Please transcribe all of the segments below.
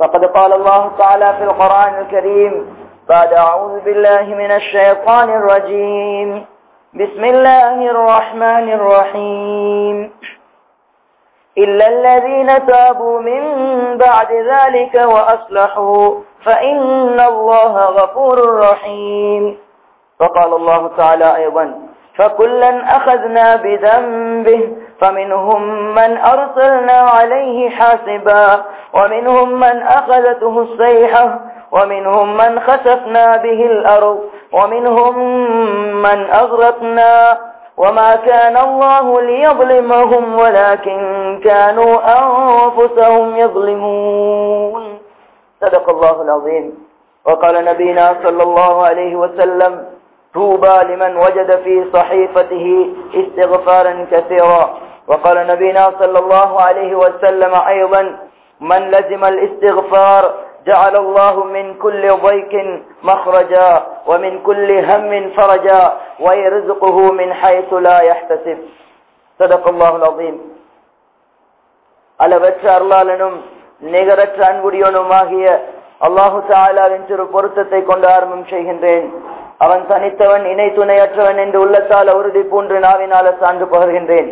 فقد قال الله تعالى في القرآن الكريم بعد أعوذ بالله من الشيطان الرجيم. بسم الله الرحمن الرحيم. إلا الذين تابوا من بعد ذلك وأصلحوا فإن الله غفور رحيم. وقال الله تعالى أيضا فكلا أخذنا بذنبه فمنهم من أرسلنا عليه حاسبا ومنهم من أخذته الصيحة ومنهم من خسفنا به الأرض ومنهم من أغرقنا. وما كان الله ليظلمهم ولكن كانوا أنفسهم يظلمون. صدق الله العظيم. وقال نبينا صلى الله عليه وسلم طوبى لمن وجد في صحيفته استغفارا كثيرا وقال نبينا صلى الله عليه وسلم أيضا من لزم الاستغفار جعل الله من كل ضيق مخرجا ومن كل هم فرجا ويرزقه من حيث لا يحتسب صدق الله العظيم அளவற்ற அருளாளனும் நிகரற்ற அன்புடையனுமாகிய அல்லாஹு தாலாவின் திரு பொருத்தத்தை கொண்டு ஆரம்பம் செய்கின்றேன் அவன் தனித்தவன் இணை துணையற்றவன் என்று உள்ளத்தால் உறுதி பூன்று நாவினால சான்று பகர்கின்றேன்.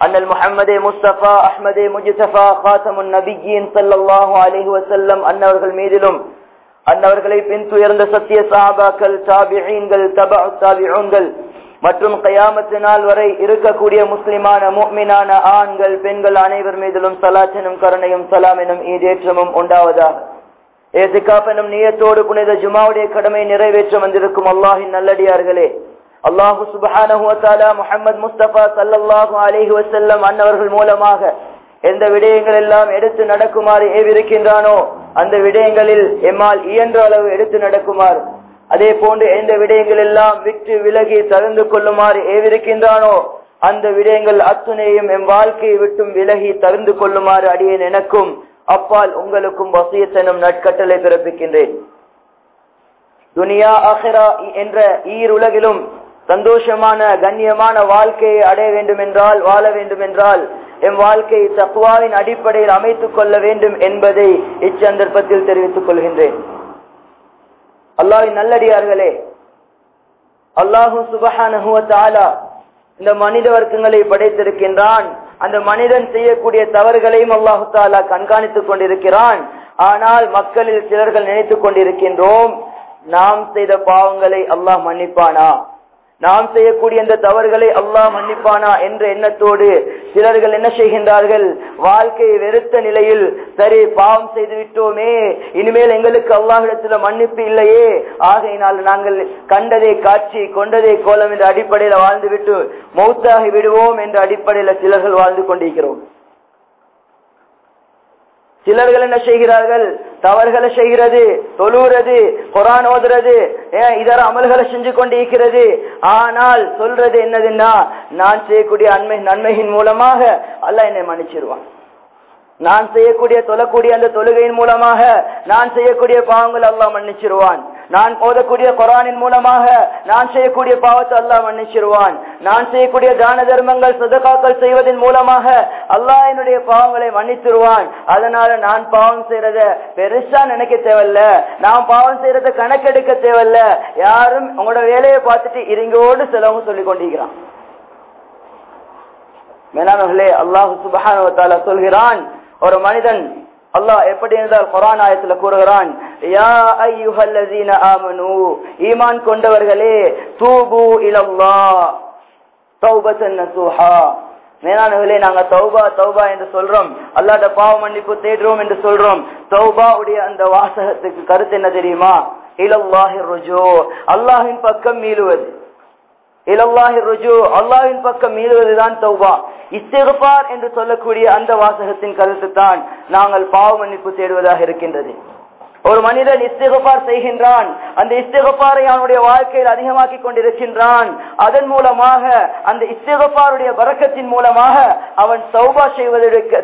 அண்ணல் முஹம்மதே முஸ்தபா அஹ்மதே முஜிசபா காசமுன் நபிஜியின் சல்லாஹூ அலிஹி வசல்லம் அன்னவர்கள் மீதிலும் அன்னவர்களை பின்துயர்ந்த சத்திய சாபாக்கள் தாபிகள் தபா தாபிகள் மற்றும் கயாமத்து நாள் வரை இருக்கக்கூடிய முஸ்லிமான முக்மினான ஆண்கள் பெண்கள் அனைவர் மீதிலும் சலாச்சனும் கருணையும் சலாமெனும் ஈதேற்றமும் உண்டாவதாக. ஏசிகாப் எனும் நியத்தோடு புனித ஜுமாவுடைய கடமை நிறைவேற்ற வந்திருக்கும் அல்லாஹின் நல்லடியார்களே. அல்லாஹு சுபஹானஹுவத்தாலா முஹம்மது முஸ்தபா சல்லல்லாஹு அலிஹி வசல்லம் அன்னவர்கள் மூலமாக எந்த விடயங்கள் எல்லாம் எடுத்து நடக்குமாறு ஏவிருக்கின்றானோ அந்த விடயங்களில் எம்மால் இயன்ற அளவு எடுத்து நடக்குமாறு அதே போன்று எந்த விடயங்கள் எல்லாம் விட்டு விலகி தகுந்து கொள்ளுமாறு ஏவிருக்கின்றானோ அந்த விடயங்கள் அத்துணையும் எம் வாழ்க்கையை விட்டும் விலகி தகுந்து கொள்ளுமாறு அடியேன் எனக்கும் அப்பால் உங்களுக்கும் வசியத்தனும் நட்கட்டளை பிறப்பிக்கின்றேன். துனியா அஹிரா என்ற ஈர் உலகிலும் சந்தோஷமான கண்ணியமான வாழ்க்கையை அடைய வேண்டும் என்றால் வாழ வேண்டும் என்றால் எம் வாழ்க்கையை தக்குவாவின் அடிப்படையில் அமைத்துக் கொள்ள வேண்டும் என்பதை இச்சந்தர்ப்பத்தில் தெரிவித்துக் கொள்கின்றேன். அல்லாவின் நல்லடியார்களே அல்லாஹு சுபஹான இந்த மனித வர்க்கங்களை படைத்திருக்கின்றான். அந்த மனிதன் செய்யக்கூடிய தவறுகளையும் அல்லாஹு தாலா கண்காணித்துக் கொண்டிருக்கிறான். ஆனால் மக்களில் சிலர்கள் நினைத்துக் கொண்டிருக்கின்றோம் நாம் செய்த பாவங்களை அல்லாஹ் மன்னிப்பானா? நாம் செய்யக்கூடிய இந்த தவறுகளை அல்லாஹ் மன்னிப்பானா என்ற எண்ணத்தோடு சிலர்கள் என்ன செய்கின்றார்கள்? வாழ்க்கையை வெறுத்த நிலையில் சரி பாவம் செய்து விட்டோமே இனிமேல் எங்களுக்கு அல்லாஹிடத்துல மன்னிப்பு இல்லையே. ஆகையினால் நாங்கள் கண்டதை காட்சி கொண்டதை கோலம் என்ற அடிப்படையில் வாழ்ந்து விட்டு மௌத்தாகி விடுவோம் என்ற அடிப்படையில் சிலர்கள் வாழ்ந்து கொண்டிருக்கிறோம். சிலர்கள் என்ன செய்கிறார்கள்? தவறுகளை செய்கிறது தொழுகிறது குரான் ஓதுறது இதர அமல்களை செஞ்சு கொண்டு இருக்கிறது ஆனால் சொல்றது என்னதுன்னா நான் செய்யக்கூடிய அண்மை நன்மையின் மூலமாக அல்ல என்னை மன்னிச்சிருவான். நான் செய்யக்கூடிய தொழக்கூடிய அந்த தொழுகையின் மூலமாக நான் செய்யக்கூடிய பாவங்கள் அல்லா மன்னிச்சிருவான். நான் ஓதக்கூடிய குரானின் மூலமாக நான் செய்யக்கூடிய பாவத்தை அல்லாஹ் மன்னிச்சிருவான். நான் செய்யக்கூடிய தான தர்மங்கள் சதகாக்கள் செய்வதன் மூலமாக அல்லாஹ் என்னுடைய பாவங்களை மன்னித்துருவான் அதனால நான் பாவம் செய்யறத பெருசா நினைக்க தேவையில்ல. நான் பாவம் செய்யறத கணக்கெடுக்க தேவையில்ல. யாரும் உங்களோட வேலையை பார்த்துட்டு இறங்கோடு செலவும் சொல்லி கொண்டிருக்கிறான். மேலானவர்களே அல்லாஹு சுபஹான சொல்கிறான் ஒரு மனிதன் அல்லாஹ் எப்படி இருந்தால் குரான் ஆயத்துல கூறுகிறான் ஈமான் கொண்டவர்களே தூபு இலல்லா மேலானவர்களே நாங்க தௌபா தௌபா என்று சொல்றோம். அல்லாட்ட பாவ மன்னிப்பு தேடுறோம் என்று சொல்றோம். தௌபா உடைய அந்த வாசகத்துக்கு கருத்து என்ன தெரியுமா? இலல்லாஹி ருஜோ. அல்லாஹின் பக்கம் மீளுவது. அல்லாஹின் ருஜு பக்கம் மீளுவதுதான் தௌபா. இஸ்திக்பார் என்று சொல்லக்கூடிய அந்த வாசகத்தின் கருத்து தான் நாங்கள் பாவ மன்னிப்பு தேடுவதாக இருக்கின்றது. ஒரு மனிதன் இஸ்திகபார் செய்கின்றான் அந்த இஸ்திகபாரை அவனுடைய வாழ்க்கையில் அதிகமாக்கி கொண்டிருக்கின்றான். அதன் மூலமாக அந்த இஸ்திகபாருடைய வரக்கத்தின் மூலமாக அவன் சௌபா செய்வதற்கு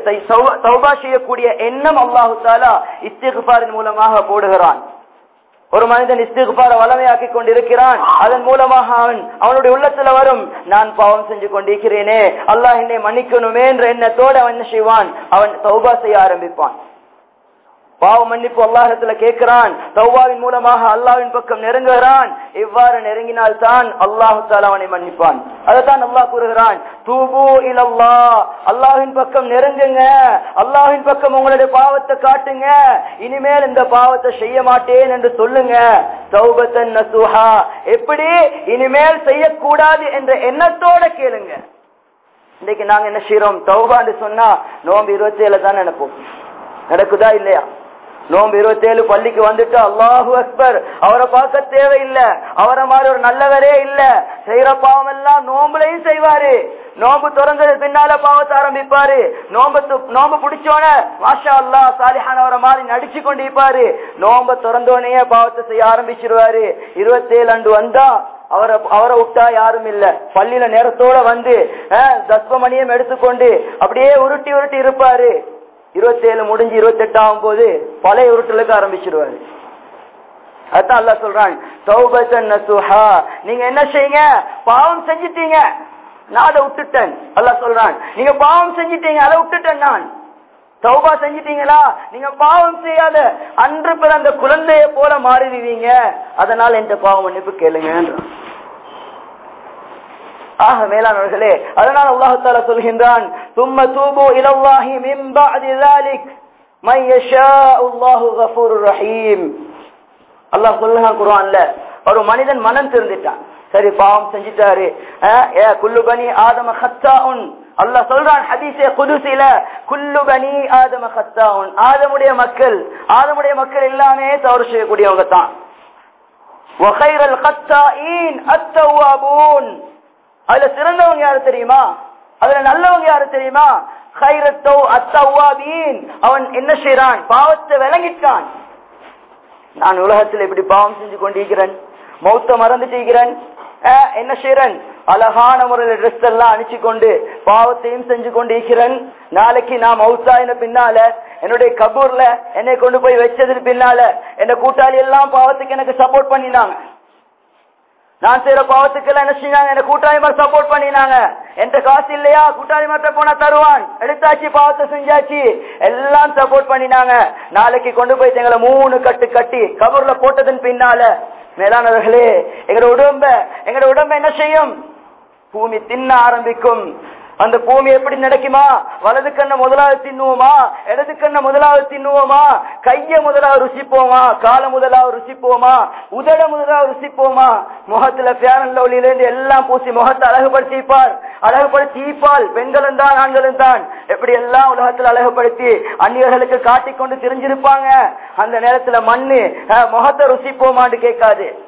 சௌபா செய்யக்கூடிய எண்ணம் அல்லாஹு தாலா இஸ்திகபாரின் மூலமாக போடுகிறான். ஒரு மனிதன் இஸ்திகுபார வளமையாக்கி கொண்டிருக்கிறான். அதன் மூலமாக அவன் அவனுடைய உள்ளத்துல வரும் நான் பாவம் செஞ்சு கொண்டிருக்கிறேனே அல்லாஹ் என்னை மன்னிக்கணுமே என்ற எண்ணத்தோடு அவன் செய்வான்? அவன் சௌபா செய்ய ஆரம்பிப்பான். பாவ மன்னிப்பு அல்லாஹத்துல கேட்கிறான். தௌவாவின் மூலமாக அல்லாவின் பக்கம் நெருங்குகிறான். இவ்வாறு நெருங்கினால் தான் அல்லாஹு அவனை மன்னிப்பான். அதைத்தான் அல்லாஹ் கூறுகிறான். தூபு இலல்லா அல்லாஹின் பக்கம் நெருங்குங்க. அல்லாஹின் பக்கம் உங்களுடைய பாவத்தை காட்டுங்க. இனிமேல் இந்த பாவத்தை செய்ய மாட்டேன் என்று சொல்லுங்க. சௌபத்தன் நசுஹா. எப்படி? இனிமேல் செய்யக்கூடாது என்ற எண்ணத்தோட கேளுங்க. இன்னைக்கு நாங்க என்ன செய்யறோம் தௌபான்னு சொன்னா நோம்பு இருபத்தி ஏழு தான் நினைப்போம். நடக்குதா இல்லையா? நோம்பு இருபத்தி ஏழு பள்ளிக்கு வந்துட்டு அல்லாஹு அக்பர். அவரை பார்க்க தேவையில்லை. அவரை மாதிரி ஒரு நல்லவரே இல்ல. செய்யற பாவம் எல்லாம் நோம்புலையும் செய்வாரு. நோம்பு திறந்தது பின்னால பாவத்தை ஆரம்பிப்பாரு. நோம்பு நோம்பு பிடிச்சோன மாஷா அல்லா சாலிஹானவரை மாதிரி நடிச்சு கொண்டிருப்பாரு. நோம்ப திறந்தோடனே பாவத்தை செய்ய ஆரம்பிச்சிருவாரு. இருபத்தி ஏழு அண்டு வந்தா அவரை அவரை விட்டா யாரும் இல்ல. பள்ளியில நேரத்தோட வந்து தஸ்வமணியம் எடுத்துக்கொண்டு அப்படியே உருட்டி உருட்டி இருப்பாரு. இருபத்தி ஏழு முடிஞ்சு இருபத்தி ஆகும் போது பழைய உருட்டலுக்கு ஆரம்பிச்சிருவாரு. அதான் அல்ல சொல்றான் நீங்க என்ன செய்யுங்க? பாவம் செஞ்சிட்டீங்க. நான் அதை விட்டுட்டேன். அல்ல சொல்றான் நீங்க பாவம் செஞ்சிட்டீங்க அதை விட்டுட்டேன் நான். சௌபா செஞ்சிட்டீங்களா? நீங்க பாவம் செய்யாத அன்று பிறந்த குழந்தைய போல மாறிடுவீங்க. அதனால எந்த பாவம் மன்னிப்பு கேளுங்கன்றான். ஆக மேலானவர்களே அதனால உலகத்தால சொல்கின்றான் தும்ம தூபு இலவாஹி மிம்பாதி அல்லாஹ் சொல்லுங்க குரான்ல ஒரு மனிதன் மனம் திருந்திட்டான் சரி பாவம் செஞ்சிட்டாரு. குல்லுபனி ஆதம ஹச்சா உன் அல்லாஹ் சொல்றான் ஹதீசே குதுசில குல்லு குல்லுபனி ஆதம ஹத்தா உன் ஆதமுடைய மக்கள் ஆதமுடைய மக்கள் எல்லாமே தவறு செய்யக்கூடியவங்க தான். அதுல சிறந்தவங்க யாரு தெரியுமா? அதுல நல்லவங்க யாரு தெரியுமா? ஹைரத்தோ அத்தவாபீன். அவன் என்ன செய்யறான் பாவத்தை விளங்கிட்டான். நான் உலகத்தில் இப்படி பாவம் செஞ்சு கொண்டிருக்கிறேன். மௌத்த மறந்து செய்கிறேன். என்ன செய்யறேன் அழகான முறையில் ட்ரெஸ் எல்லாம் அணிச்சு கொண்டு பாவத்தையும் செஞ்சு கொண்டிருக்கிறேன். நாளைக்கு நான் மௌத்தாயின பின்னால என்னுடைய கபூர்ல என்னை கொண்டு போய் வச்சதுக்கு பின்னால என்ன கூட்டாளி எல்லாம் பாவத்துக்கு எனக்கு சப்போர்ட் பண்ணினாங்க. நான் செய்யற பாவத்துக்கு எல்லாம் என்ன செஞ்சாங்க என்ன கூட்டாளி சப்போர்ட் பண்ணினாங்க. என்ற காசு இல்லையா? கூட்டாளிமாட்ட போனா தருவான். எடுத்தாச்சு பாவத்தை செஞ்சாச்சு. எல்லாம் சப்போர்ட் பண்ணினாங்க. நாளைக்கு கொண்டு போய் எங்களை மூணு கட்டு கட்டி கவர்ல போட்டதன் பின்னால. மேலானவர்களே எங்களோட உடம்ப எங்களோட உடம்ப என்ன செய்யும்? பூமி தின்ன ஆரம்பிக்கும். அந்த பூமி எப்படி நடக்குமா வலது கண்ண முதலாவது தின்னுவோமா? இடது கண்ண முதலாவது தின்னுவோமா? கைய முதலாவது ருசிப்போமா? கால முதலாவது ருசிப்போமா? உதட முதலாவது ருசிப்போமா? முகத்துல பேரன்ல ஒளியில இருந்து எல்லாம் பூசி முகத்தை அழகுபடுத்திப்பார். அழகுபடுத்திப்பால் பெண்களும் தான் ஆண்களும் தான். எப்படி எல்லாம் உலகத்துல அழகுபடுத்தி அந்நியர்களுக்கு காட்டிக்கொண்டு தெரிஞ்சிருப்பாங்க? அந்த நேரத்துல மண்ணு முகத்தை ருசிப்போமான்னு கேட்காது.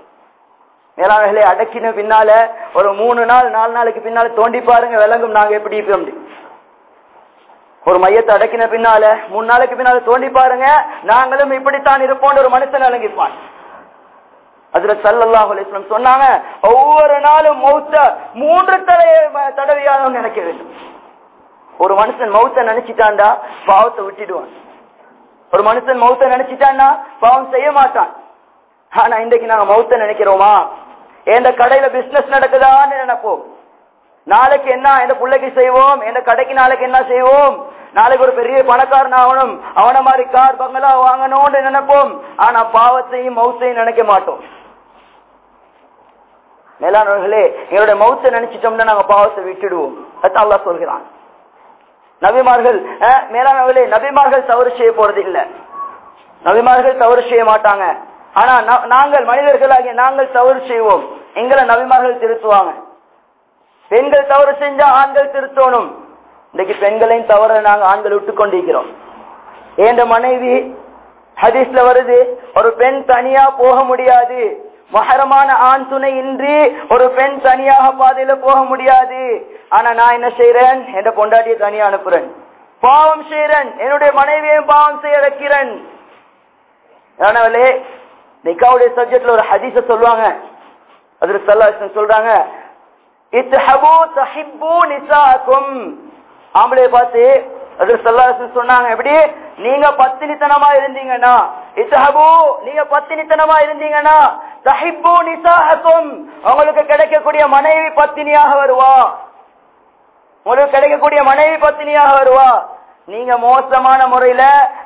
மேலாளர்களை அடக்கின பின்னால ஒரு மூணு நாள் நாலு நாளைக்கு பின்னால தோண்டி பாருங்க விளங்கும் நாங்க எப்படி இருப்போம் ஒரு மையத்தை அடக்கின பின்னால மூணு நாளைக்கு பின்னால தோண்டி பாருங்க நாங்களும் இப்படித்தான் இருப்போம் ஒரு மனுஷன் விளங்கிப்பான் அதுல சல்லாஹ் சொன்னாங்க ஒவ்வொரு நாளும் மௌத்த மூன்று தலையை தடவையாக நினைக்க வேண்டும். ஒரு மனுஷன் மௌத்த நினைச்சிட்டான்டா பாவத்தை விட்டுடுவான். ஒரு மனுஷன் மௌத்த நினைச்சிட்டான்னா பாவம் செய்ய மாட்டான். ஆனா இன்றைக்கு நாங்க மௌத்த நினைக்கிறோமா? எந்த கடையில பிசினஸ் நடக்குதான்னு நினைப்போம். நாளைக்கு என்ன எந்த பிள்ளைக்கு செய்வோம் எந்த கடைக்கு நாளைக்கு என்ன செய்வோம். நாளைக்கு ஒரு பெரிய பணக்காரன் ஆகணும் அவன மாதிரி கார் பங்களா வாங்கணும்னு நினைப்போம். ஆனா பாவத்தையும் மௌத்தையும் நினைக்க மாட்டோம். மேலானவர்களே எங்களுடைய மௌத்தை நினைச்சிட்டோம்னா நாங்க பாவத்தை விட்டுடுவோம். அதான் அல்லா சொல்கிறான். நபிமார்கள் மேலானவர்களே நபிமார்கள் தவறு செய்ய போறது இல்ல. நபிமார்கள் தவறு செய்ய மாட்டாங்க. ஆனா நாங்கள் மனிதர்களாகிய நாங்கள் தவறு செய்வோம். எங்களை நபிமார்கள் திருத்துவாங்க. பெண்கள் தவறு செஞ்சா ஆண்கள் திருத்தணும். இன்னைக்கு பெண்களையும் தவற நாங்க ஆண்கள் விட்டு கொண்டிருக்கிறோம் ஏண்ட மனைவி ஹதீஸ்ல வருது ஒரு பெண் தனியா போக முடியாது. மகரமான ஆண் துணை இன்றி ஒரு பெண் தனியாக பாதையில போக முடியாது. ஆனா நான் என்ன செய்யறேன் என்ற பொண்டாட்டியை தனியா அனுப்புறேன். பாவம் செய்யறேன் என்னுடைய மனைவியையும் பாவம் செய்ய வைக்கிறேன். நிக்காவுடைய சப்ஜெக்ட்ல ஒரு ஹதீச சொல்லுவாங்க. அதுல சல்லாஹ் சொல்றாங்க இத்ஹபு தஹிப்பு நிசாக்கும் ஆம்பளை பார்த்து அது சல்லாஹ் சொன்னாங்க எப்படி? நீங்க பத்தினித்தனமா இருந்தீங்கன்னா இத்ஹபு நீங்க பத்தினித்தனமா இருந்தீங்கன்னா தஹிப்பு நிசாஹக்கும் உங்களுக்கு கிடைக்கக்கூடிய மனைவி பத்தினியாக வருவா. உங்களுக்கு கிடைக்கக்கூடிய மனைவி பத்தினியாக வருவா. நீங்க மோசமான முறையில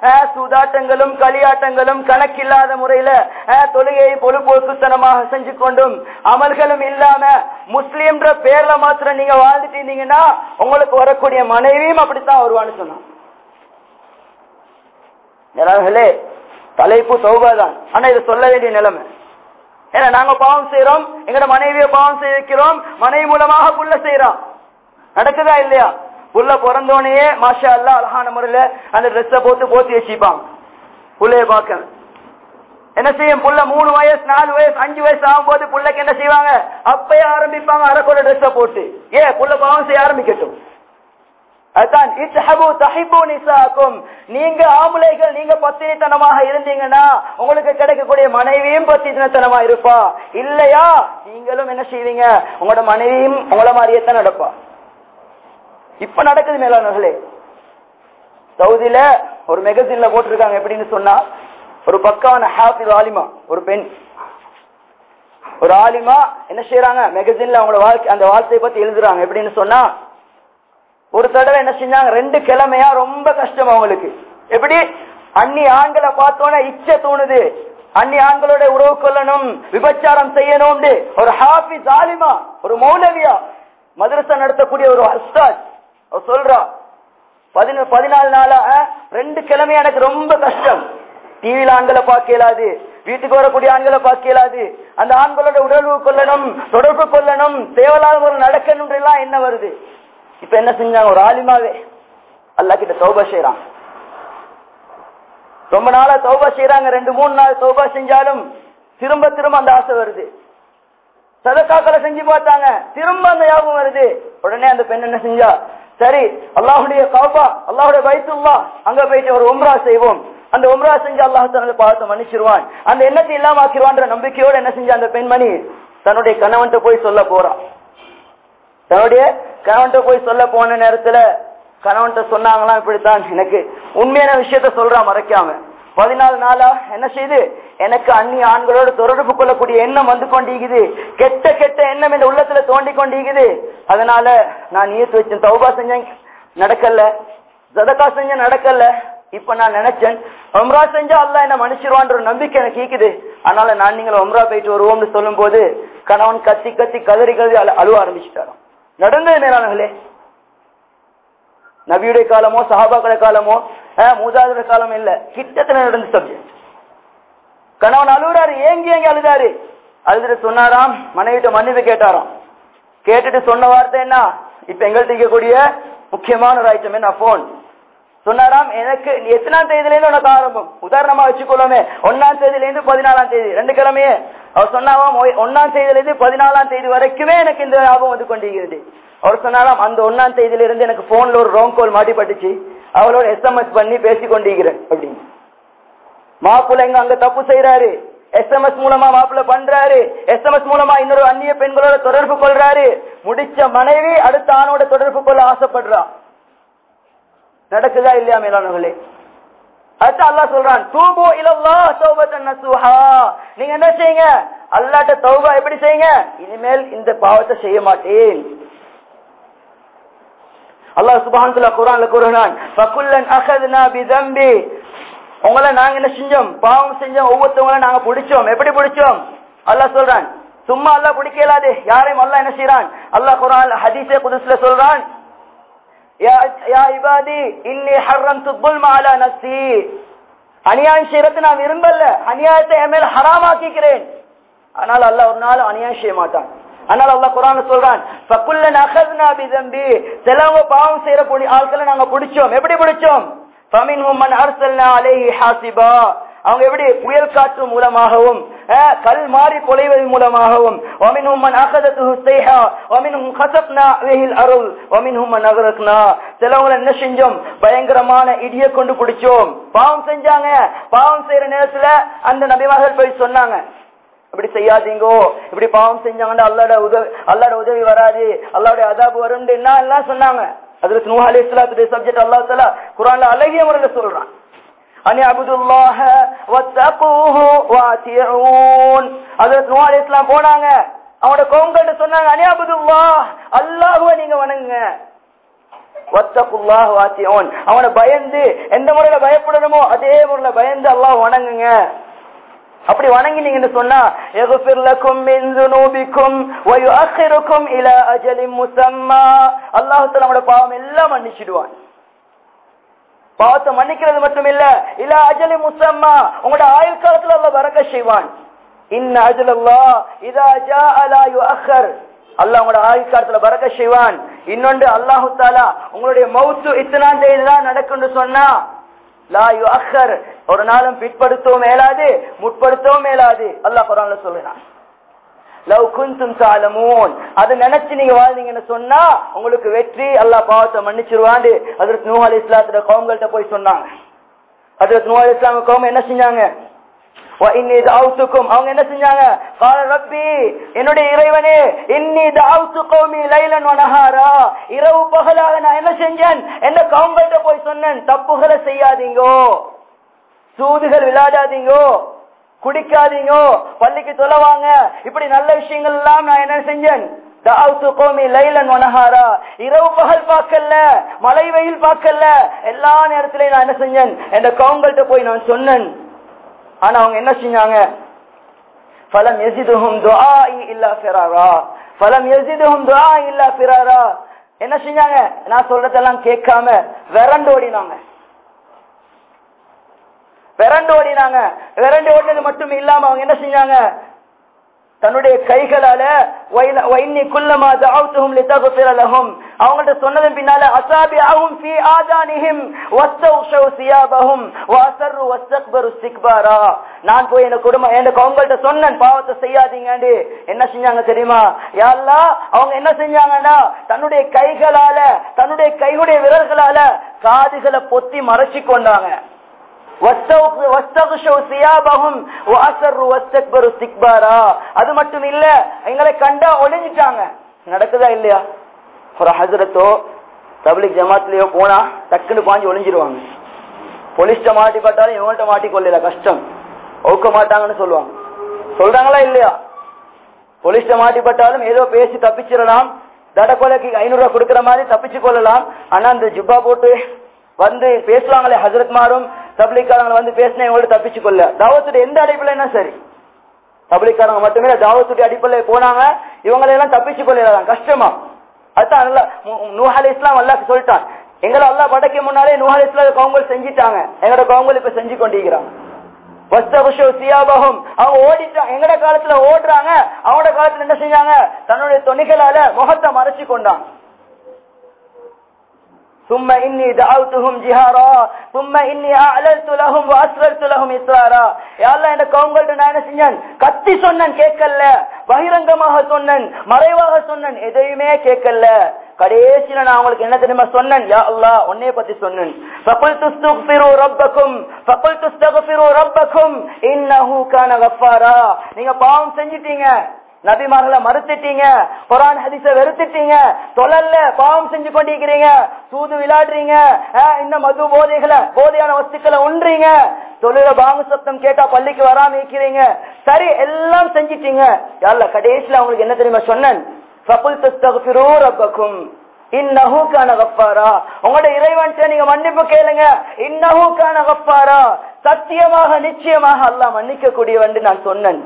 அஹ், சூதாட்டங்களும் களியாட்டங்களும் கணக்கில்லாத முறையில அஹ், தொழுகையை பொழுப்போக்குத்தனமாக செஞ்சு கொண்டும் அமல்களும் இல்லாம முஸ்லீம்ன்ற பேர்ல மாத்திரம் நீங்க வாழ்ந்துட்டு இருந்தீங்கன்னா உங்களுக்கு வரக்கூடிய மனைவியும் அப்படித்தான் வருவான்னு சொன்னான். நிலவுகளே தலைப்பு தௌபா தான் ஆனா இது சொல்ல வேண்டிய நிலைமை. ஏன்னா நாங்க பாவம் செய்யறோம் எங்கட மனைவியை பாவம் செய்ய வைக்கிறோம் மனைவி மூலமாக புள்ள செய்யறோம் நடக்குதா இல்லையா? புள்ள பிறந்தோடனே மாஷா அல்லா அழகான முறையில அந்த ட்ரெஸ்ஸ போட்டு போத்தி வச்சுப்பான். புள்ளைய பார்க்க. என்ன செய்யும்? புள்ள மூணு வயசு நாலு வயசு அஞ்சு வயசு ஆகும் போது புள்ளைக்கு என்ன செய்வாங்க? அப்பயே ஆரம்பிப்பாங்க அரைக்குள்ள ட்ரெஸ்ஸ போட்டு. ஏ புள்ள பாவம் செய்ய ஆரம்பிக்கட்டும். அதுதான் நீங்க ஆம்பளைகள் நீங்க பத்தினித்தனமாக இருந்தீங்கன்னா உங்களுக்கு கிடைக்கக்கூடிய மனைவியும் பத்தினித்தனமா இருப்பா. இல்லையா? நீங்களும் என்ன செய்வீங்க? உங்களோட மனைவியும் உங்கள மாதிரியே தான் நடப்பா. இப்ப நடக்குது மேலானவர்களே சவுதியில ஒரு மெகசின்ல போட்டிருக்காங்க எப்படின்னு சொன்னா ஒரு பக்கான ஹாஃபிஸ் ஆலிமா ஒரு பெண். ஒரு ஆலிமா என்ன செய்யறாங்க மெகசின்ல அவங்களோட வாழ்க்கை அந்த வாழ்க்கையை பத்தி எழுதுறாங்க. எப்படின்னு சொன்னா ஒரு தடவை என்ன செஞ்சாங்க? ரெண்டு கிழமையா ரொம்ப கஷ்டம் அவங்களுக்கு. எப்படி? அன்னி ஆண்களை பார்த்தோன்னா இச்சை தோணுது. அன்னி ஆண்களோட உறவு கொள்ளணும் விபச்சாரம் செய்யணும்னு. ஒரு ஹாஃபிஸ் ஆலிமா ஒரு மௌலவியா மதரசா நடத்தக்கூடிய ஒரு அஸ்தாத் சொல்றா பதினாலு நாளா ரெண்டு கிழமை எனக்கு ரொம்ப கஷ்டம். டிவியில ஆண்களை பார்க்க இயலாது. வீட்டுக்கு வரக்கூடிய ஆண்களை பார்க்க இயலாது. அந்த ஆண்களோட உடல்வு கொள்ளணும் தொடர்பு கொள்ளணும் தேவையில்லாத ஒரு நடக்கணும் எல்லாம் என்ன வருது? இப்ப என்ன செஞ்சாங்க? ஒரு ஆலிமாவே அல்லா கிட்ட சௌபா செய்யறான் ரொம்ப நாளா சௌபா செய்யறாங்க ரெண்டு மூணு நாள் சௌபா செஞ்சாலும் திரும்ப திரும்ப அந்த ஆசை வருது. சதக்காக்களை செஞ்சு பார்த்தாங்க. திரும்ப அந்த ஞாபகம் வருது. உடனே அந்த பெண் என்ன செஞ்சா சரி அல்லாஹுடைய காபா அல்லாஹுடைய வயசுல்லா அங்க போயிட்டு ஒரு உம்ரா செய்வோம். அந்த உம்ரா செஞ்சு அல்லாஹ் தனது பாவத்தை மன்னிச்சிருவான். அந்த எண்ணத்தை இல்லாம ஆக்கிடுவான்ற நம்பிக்கையோட என்ன செஞ்ச அந்த பெண்மணி தன்னுடைய கணவன்கிட்ட போய் சொல்ல போறான் தன்னுடைய கணவன்கிட்ட போய் சொல்ல போன நேரத்துல கணவன்கிட்ட சொன்னாங்களாம் இப்படித்தான் எனக்கு. உண்மையான விஷயத்த சொல்றான் மறைக்காம. பதினாலு நாளா என்ன செய்து? எனக்கு அந்நிய ஆண்களோட தொடர்பு கொள்ளக்கூடிய எண்ணம் வந்து கொண்டிருக்குது. கெட்ட கெட்ட எண்ணம் இந்த உள்ளத்துல தோண்டி கொண்டிருக்குது. அதனால நான் நியத்து வச்சேன். தௌபா செஞ்சேன். நடக்கல. ஜதக்கா செஞ்சேன். நடக்கல. இப்ப நான் நினைச்சேன் ஒம்ரா செஞ்சா அல்ல என்ன மன்னிச்சிருவான்ற ஒரு நம்பிக்கை எனக்கு ஈக்குது அதனால நான் நீங்களும் ஒம்ரா போயிட்டு வருவோம்னு சொல்லும் போது கணவன் கத்தி கத்தி கதறி கதறி அழ- அழுவ ஆரம்பிச்சுட்டாராம். நடந்தது நேரானங்களே நபியுடைய காலமோ சஹாபாக்களை காலமோ அஹ், காலம் இல்ல. கிட்டத்தட்ட நடந்த சப்ஜெக்ட் கணவன் அழுகுறாரு ஏங்கி ஏங்கி அழுதாரு. அழுதுட்டு சொன்னாராம் மனைவிட்ட மன்னிப்பு கேட்டாராம். கேட்டுட்டு சொன்ன வார்த்தை என்ன? இப்ப எங்கள்கிட்ட இருக்கக்கூடிய முக்கியமான ஒரு ஐட்டம் என்ன? போன் சொன்னாராம் எனக்கு எத்தனாம் தேதியில இருந்து உனக்கு ஆரம்பம்? உதாரணமா வச்சுக்கொள்ளுமே. ஒன்னாம் தேதியில இருந்து பதினாலாம் தேதி. ரெண்டு கிழமையே. அவர் சொன்னாவாம் ஒன்னாம் தேதியில இருந்து பதினாலாம் தேதி வரைக்குமே எனக்கு இந்த லாபம் வந்து கொண்டிருக்கிறது. அவர் சொன்னாலாம் அந்த ஒன்னாம் தேதியில இருந்து எனக்கு போன்ல ஒரு ரோங் கால் மாட்டிப்பட்டுச்சு. அவளோட எஸ்எம்எஸ் பண்ணி பேசி கொண்டிருக்கிறேன் அப்படின்னு. மாப்பிள்ள எங்க அங்க தப்பு செய்யறாரு எஸ்எம்எஸ் மூலமா மாப்பிள்ள பண்றாரு? எஸ்எம்எஸ் மூலமா இன்னொரு அந்நிய பெண்களோட தொடர்பு கொள்றாரு? முடிச்ச மனைவி அடுத்த ஆணோட தொடர்பு கொள்ள ஆசைப்படுறான் நடக்குதா இல்லையா மேலானவர்களே? அடுத்து அல்லாஹ் சொல்றான் தூபோ இலல்லா தௌபத்தன் நசுஹா. நீங்க என்ன செய்யுங்க? அல்லாட்ட தௌபா எப்படி செய்யுங்க? இனிமேல் இந்த பாவத்தை செய்ய மாட்டேன். அல்லாஹ் சுபஹானத்துல குர்ஆன்ல கூறுகிறான் ஃபகுல்லன் அகத்னா பிதம்பி. உங்களை நாங்க என்ன செஞ்சோம்? பாவம் செஞ்சோம். ஒவ்வொருத்தவங்கள நாங்க பிடிச்சோம். எப்படி பிடிச்சோம்? அல்லாஹ் சொல்றான் சும்மா அல்லாஹ் பிடிக்கலாது யாரையும் அல்லாஹ் என்ன செய்யறான் அல்லாஹ் குரான் ஹதீஸே குதுசுல சொல்றான் யா யா இபாதி இன்னி ஹர்ரம்து துல்ம அலா நஃப்ஸி. அநியாயம் செய்யறது நான் விரும்பல. அநியாயத்தை என் மேல ஹராமாக்கிக்கிறேன். ஆனால் அல்லாஹ் ஒரு நாள் அநியாயம் செய்ய மாட்டான். அதனால அல்லா குரான் சொல்றான் செலவு பாவம் செய்யற ஆட்களை நாங்க பிடிச்சோம். எப்படி பிடிச்சோம்? அவங்க எப்படி? புயல் காற்று மூலமாகவும் கல் மாறி பொலைவதன் மூலமாகவும் சிலவங்களை என்ன செஞ்சோம்? பயங்கரமான இடிய கொண்டு பிடிச்சோம். பாவம் செஞ்சாங்க. பாவம் செய்யற நேரத்துல அந்த நபிமார்கள் போய் சொன்னாங்க இப்படி செய்யாதீங்கோ. இப்படி பாவம் செஞ்சாங்கன்னா அல்லாட உதவி அல்லாட உதவி வராது. அல்லாட அதாபு வரும் என்ன எல்லாம் சொன்னாங்க. அதுல நூஹ் அலி இஸ்லாத்துடைய சப்ஜெக்ட் அல்லா தலா குரான்ல அழகிய முறையில சொல்றான். அனி அபுதுல்லாஹ வத்தகூஹு வாத்தியூன். அதுல நூஹ் அலி போனாங்க. அவனோட கோங்கள்ட்ட சொன்னாங்க அனி அல்லாஹுவ நீங்க வணங்குங்க. வத்தகுல்லாஹ் வாத்தியூன். அவனை பயந்து எந்த முறையில பயப்படணுமோ அதே முறையில பயந்து அல்லாஹ் வணங்குங்க. அப்படி வணங்கினீங்கன்னு சொன்னா அல்லாஹு நம்மளோட பாவம் எல்லாம் மன்னிச்சிடுவான். பாவத்தை மன்னிக்கிறது மட்டும் இல்ல இல்ல அஜலி முசம்மா. உங்களோட ஆயுள் காலத்துல அல்ல வரக்க செய்வான். இன்ன அஜல் அல்லா இதா ஜா அலா யு அஹர் அல்லா உங்களோட ஆயுள் காலத்துல வரக்க செய்வான். இன்னொன்று அல்லாஹு தாலா உங்களுடைய மவுத்து இத்தனாம் தேதி தான் நடக்கும்னு சொன்னா லா யு அஹர் ஒரு நாளும் பிற்படுத்தவும் மேலாது முற்படுத்தவும் மேலாது. அல்லா குரான்ல சொல்லுறான் லவ் குந்தும் சாலமூன். அது நினைச்சு நீங்க வாழ்ந்தீங்கன்னு சொன்னா உங்களுக்கு வெற்றி அல்லா பாவத்தை மன்னிச்சிருவாண்டு. அதற்கு நூ அலி இஸ்லாத்துல கவுங்கள்ட்ட போய் சொன்னாங்க. அதற்கு நூ அலி இஸ்லாம் கவுங்க என்ன செஞ்சாங்க? அவங்க என்ன செஞ்சாங்க? என்னுடைய இறைவனே இரவு பகலாக நான் என்ன செஞ்சேன்? என்ன கவுங்கள்ட்ட போய் சொன்னேன்? தப்புகளை செய்யாதீங்கோ. சூதுகள் விளையாடாதீங்கோ குடிக்காதீங்கோ. பள்ளிக்கு தொலைவாங்க இப்படி நல்ல விஷயங்கள் எல்லாம் நான் என்ன செஞ்சேன்? கோமி லைலன் இரவு பகல் பார்க்கல. மழை வெயில் பார்க்கல. எல்லா நேரத்திலையும் நான் என்ன செஞ்சேன்? என் கவுங்கள்கிட்ட போய் நான் சொன்னேன். ஆனா அவங்க என்ன செஞ்சாங்க? பலம் எசிதுகும் துவா இல்லா ஃபிராரா. பலம் எசிதுகும் துவா இல்லா ஃபிராரா. என்ன செஞ்சாங்க? நான் சொல்றதெல்லாம் கேட்காம விரண்டு ஓடினாங்க விரண்டு ஓடினாங்க. விரண்டு ஓடினது மட்டும் இல்லாம அவங்க என்ன செஞ்சாங்க? தன்னுடைய கைகளால குல்லமா தஅவுதுஹும் அவங்கள்ட்ட சொன்னதன் பின்னால அசாபிஅஹும் ஃபீ ஆதானிஹிம் வஸ்தௌஷவ் சியாபஹும் வஅஸர்ரு வஸ்தக்பரு சிக்பாரா. நான் போய் என் குடும்பம் என் அவங்கள்ட்ட சொன்னேன் பாவத்தை செய்யாதீங்கன்னு என்ன செஞ்சாங்க தெரியுமா? யாரா அவங்க என்ன செஞ்சாங்கன்னா தன்னுடைய கைகளால தன்னுடைய கையுடைய விரல்களால காதுகளை பொத்தி மறைச்சு கொண்டாங்க. அது மட்டும் இல்ல எங்களை கண்டா ஒளிஞ்சிட்டாங்க. நடக்குதா இல்லையா? ஒரு ஹசரத்தோ தபிலிக் ஜமாத்லயோ போனா டக்குன்னு பாஞ்சு ஒளிஞ்சிருவாங்க. போலீஸ்ட மாட்டி பட்டாலும் இவங்கள்ட்ட மாட்டி கொள்ளல கஷ்டம். ஒழுக்க மாட்டாங்கன்னு சொல்லுவாங்க. சொல்றாங்களா இல்லையா? போலீஸ்ட மாட்டிப்பட்டாலும் ஏதோ பேசி தப்பிச்சிடலாம். தடக்கொலைக்கு ஐநூறு ரூபாய் கொடுக்கற மாதிரி தப்பிச்சு கொள்ளலாம். ஆனா அந்த ஜிப்பா போட்டு வந்து பேசுவாங்களே ஹசரத் மாரும் தபிலிக்காரங்க வந்து பேசினா இவங்கள்ட்ட தப்பிச்சு கொள்ள. தாவத்துடைய எந்த அடைப்புல என்ன சரி? தபிலிக்காரங்க மட்டுமே தாவத்துடைய அடிப்படையில போனாங்க. இவங்களெல்லாம் தப்பிச்சு கொள்ளலாம் கஷ்டமா? அதுதான் நல்லா நூஹாலி இஸ்லாம் அல்லாஹ் சொல்லிட்டான். எங்களை அல்லா படைக்க முன்னாலே நூஹாலி இஸ்லாம் கவுங்கல் செஞ்சிட்டாங்க. எங்களோட கவுங்கல் இப்ப செஞ்சு கொண்டிருக்கிறாங்க. வஸ்தபுஷோ அவங்க ஓடிட்டாங்க எங்கட காலத்துல ஓடுறாங்க. அவனோட காலத்துல என்ன செஞ்சாங்க? தன்னுடைய துணிகளால முகத்தை மறைச்சு கொண்டாங்க. ثم إني دعوتهم جهارا ثم إني أعلنت لهم وأسررت لهم إسرارا يا الله இந்த கவுங்கள்ட்ட நான் என்ன செஞ்சேன் கத்தி சொன்னேன் கேட்கல பகிரங்கமாக சொன்னேன் மறைவாக சொன்னேன் எதையுமே கேட்கல கடைசியில நான் உங்களுக்கு என்ன தெரியுமா சொன்னேன் யா அல்லாஹ் உன்னைய பத்தி சொன்னேன் فقلت استغفروا ربكم فقلت استغفروا ربكم انه كان غفارا நீங்க பாவம் செஞ்சிட்டீங்க நபிமார்களை மறுத்துட்டீங்க குரான் ஹதீஸ வெறுத்துட்டீங்க தொழல்ல பாவம் செஞ்சு கொண்டிருக்கிறீங்க சூது விளையாடுறீங்க ஆஹ், மது போதைகளை போதையான வஸ்துக்களை உண்றீங்க தொழில பாங்கு சத்தம் கேட்டா பள்ளிக்கு வராம இருக்கிறீங்க சரி எல்லாம் செஞ்சிட்டீங்க. யாருல கடைசியில அவங்களுக்கு என்ன தெரியுமா சொன்னேன்? சபுல் தஸ்தக்ஃபிரூ ரப்பக்கும் இன்னஹு உங்களோட இறைவன் நீங்க மன்னிப்பு கேளுங்க. இன்னஹு சத்தியமாக நிச்சயமாக அல்ல மன்னிக்க கூடியவன் நான் சொன்னேன்.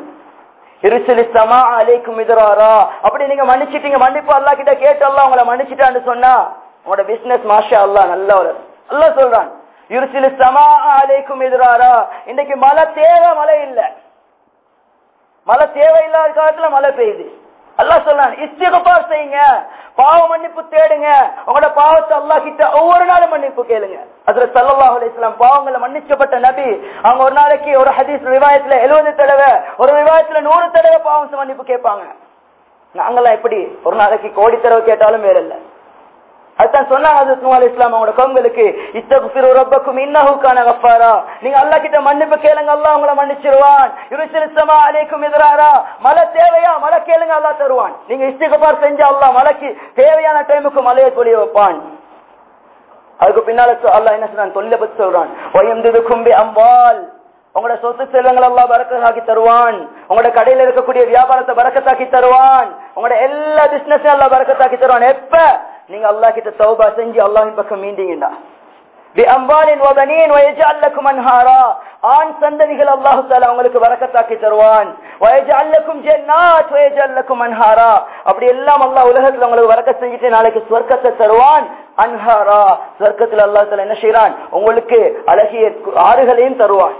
அப்படி நீங்க மன்னிச்சிட்டீங்க. மன்னிப்பு அல்லா கிட்ட கேட்டு அல்லா உங்களை மன்னிச்சிட்டான்னு சொன்னா உங்களோட பிசினஸ் மாஷா அல்லா நல்ல ஒரு அல்லா சொல்றான். இருசிலி சமா அலைக்கும் எதிராரா இன்னைக்கு மழை தேவை மழை இல்ல. மழை தேவையில்லாத காலத்துல மழை பெய்யுது. அல்லா சொல்றான் இஸ்திகபார் செய்யுங்க பாவ மன்னிப்பு தேடுங்க உங்களோட பாவத்தை அல்லா கிட்ட ஒவ்வொரு நாளும் மன்னிப்பு கேளுங்க. அதுல சல்லாஹ் அலிஸ்லாம் பாவங்களை மன்னிக்கப்பட்ட நபி அவங்க ஒரு நாளைக்கு ஒரு ஹதீஸ் விவாயத்துல எழுபது தடவை ஒரு விவாயத்துல நூறு தடவை பாவம் மன்னிப்பு கேட்பாங்க. நாங்களாம் எப்படி ஒரு நாளைக்கு கோடி தடவை கேட்டாலும் வேற இல்ல அதுதான் சொன்னாங்க ஹஜ்ரத் நூஹ் அலைஹிஸ் அவங்களோட கவுங்களுக்கு இஸ்தக்ஃபிரு ரப்பக்கும் இன்னஹுக்கான கஃபாரா நீங்க அல்லாஹ் கிட்ட மன்னிப்பு கேளுங்க அல்லா உங்களை மன்னிச்சிருவான். யுர்சில் அலைக்கும் எதிராரா மழை தேவையா? மழை கேளுங்க அல்லாஹ் தருவான். நீங்க இஸ்திகபார் செஞ்சா அல்லாஹ் மழைக்கு தேவையான டைமுக்கு மழையை பொழிய வைப்பான். அதுக்கு பின்னால அல்லா என்ன சொல்றான்? தொல்லை பத்தி சொல்றான். வயம்து கும்பி அம்பால் உங்களோட சொத்து செல்வங்கள் எல்லாம் பறக்கத்தாக்கி தருவான். உங்களோட கடையில இருக்கக்கூடிய வியாபாரத்தை பறக்கத்தாக்கி தருவான். உங்களோட எல்லா பிசினஸையும் எல்லாம் பறக்கத்தாக்கி தருவான். எப்ப? நீங்க அல்லாஹ் கிட்ட தௌபா செஞ்சு அல்லாஹின் பக்கம் மீண்டீங்கன்னா. ஆண் சந்ததிகள் அல்லாஹு தாலா உங்களுக்கு வரக்கத்தாக்கி தருவான். அன்ஹாரா. அப்படி எல்லாம் அல்லாஹ் உலகத்துல உங்களுக்கு வரக்க செஞ்சுட்டு நாளைக்கு சொர்க்கத்தை தருவான். அன்ஹாரா. சொர்க்கத்துல அல்லாஹ் தாலா என்ன செய்யறான் உங்களுக்கு அழகிய ஆறுகளையும் தருவான்.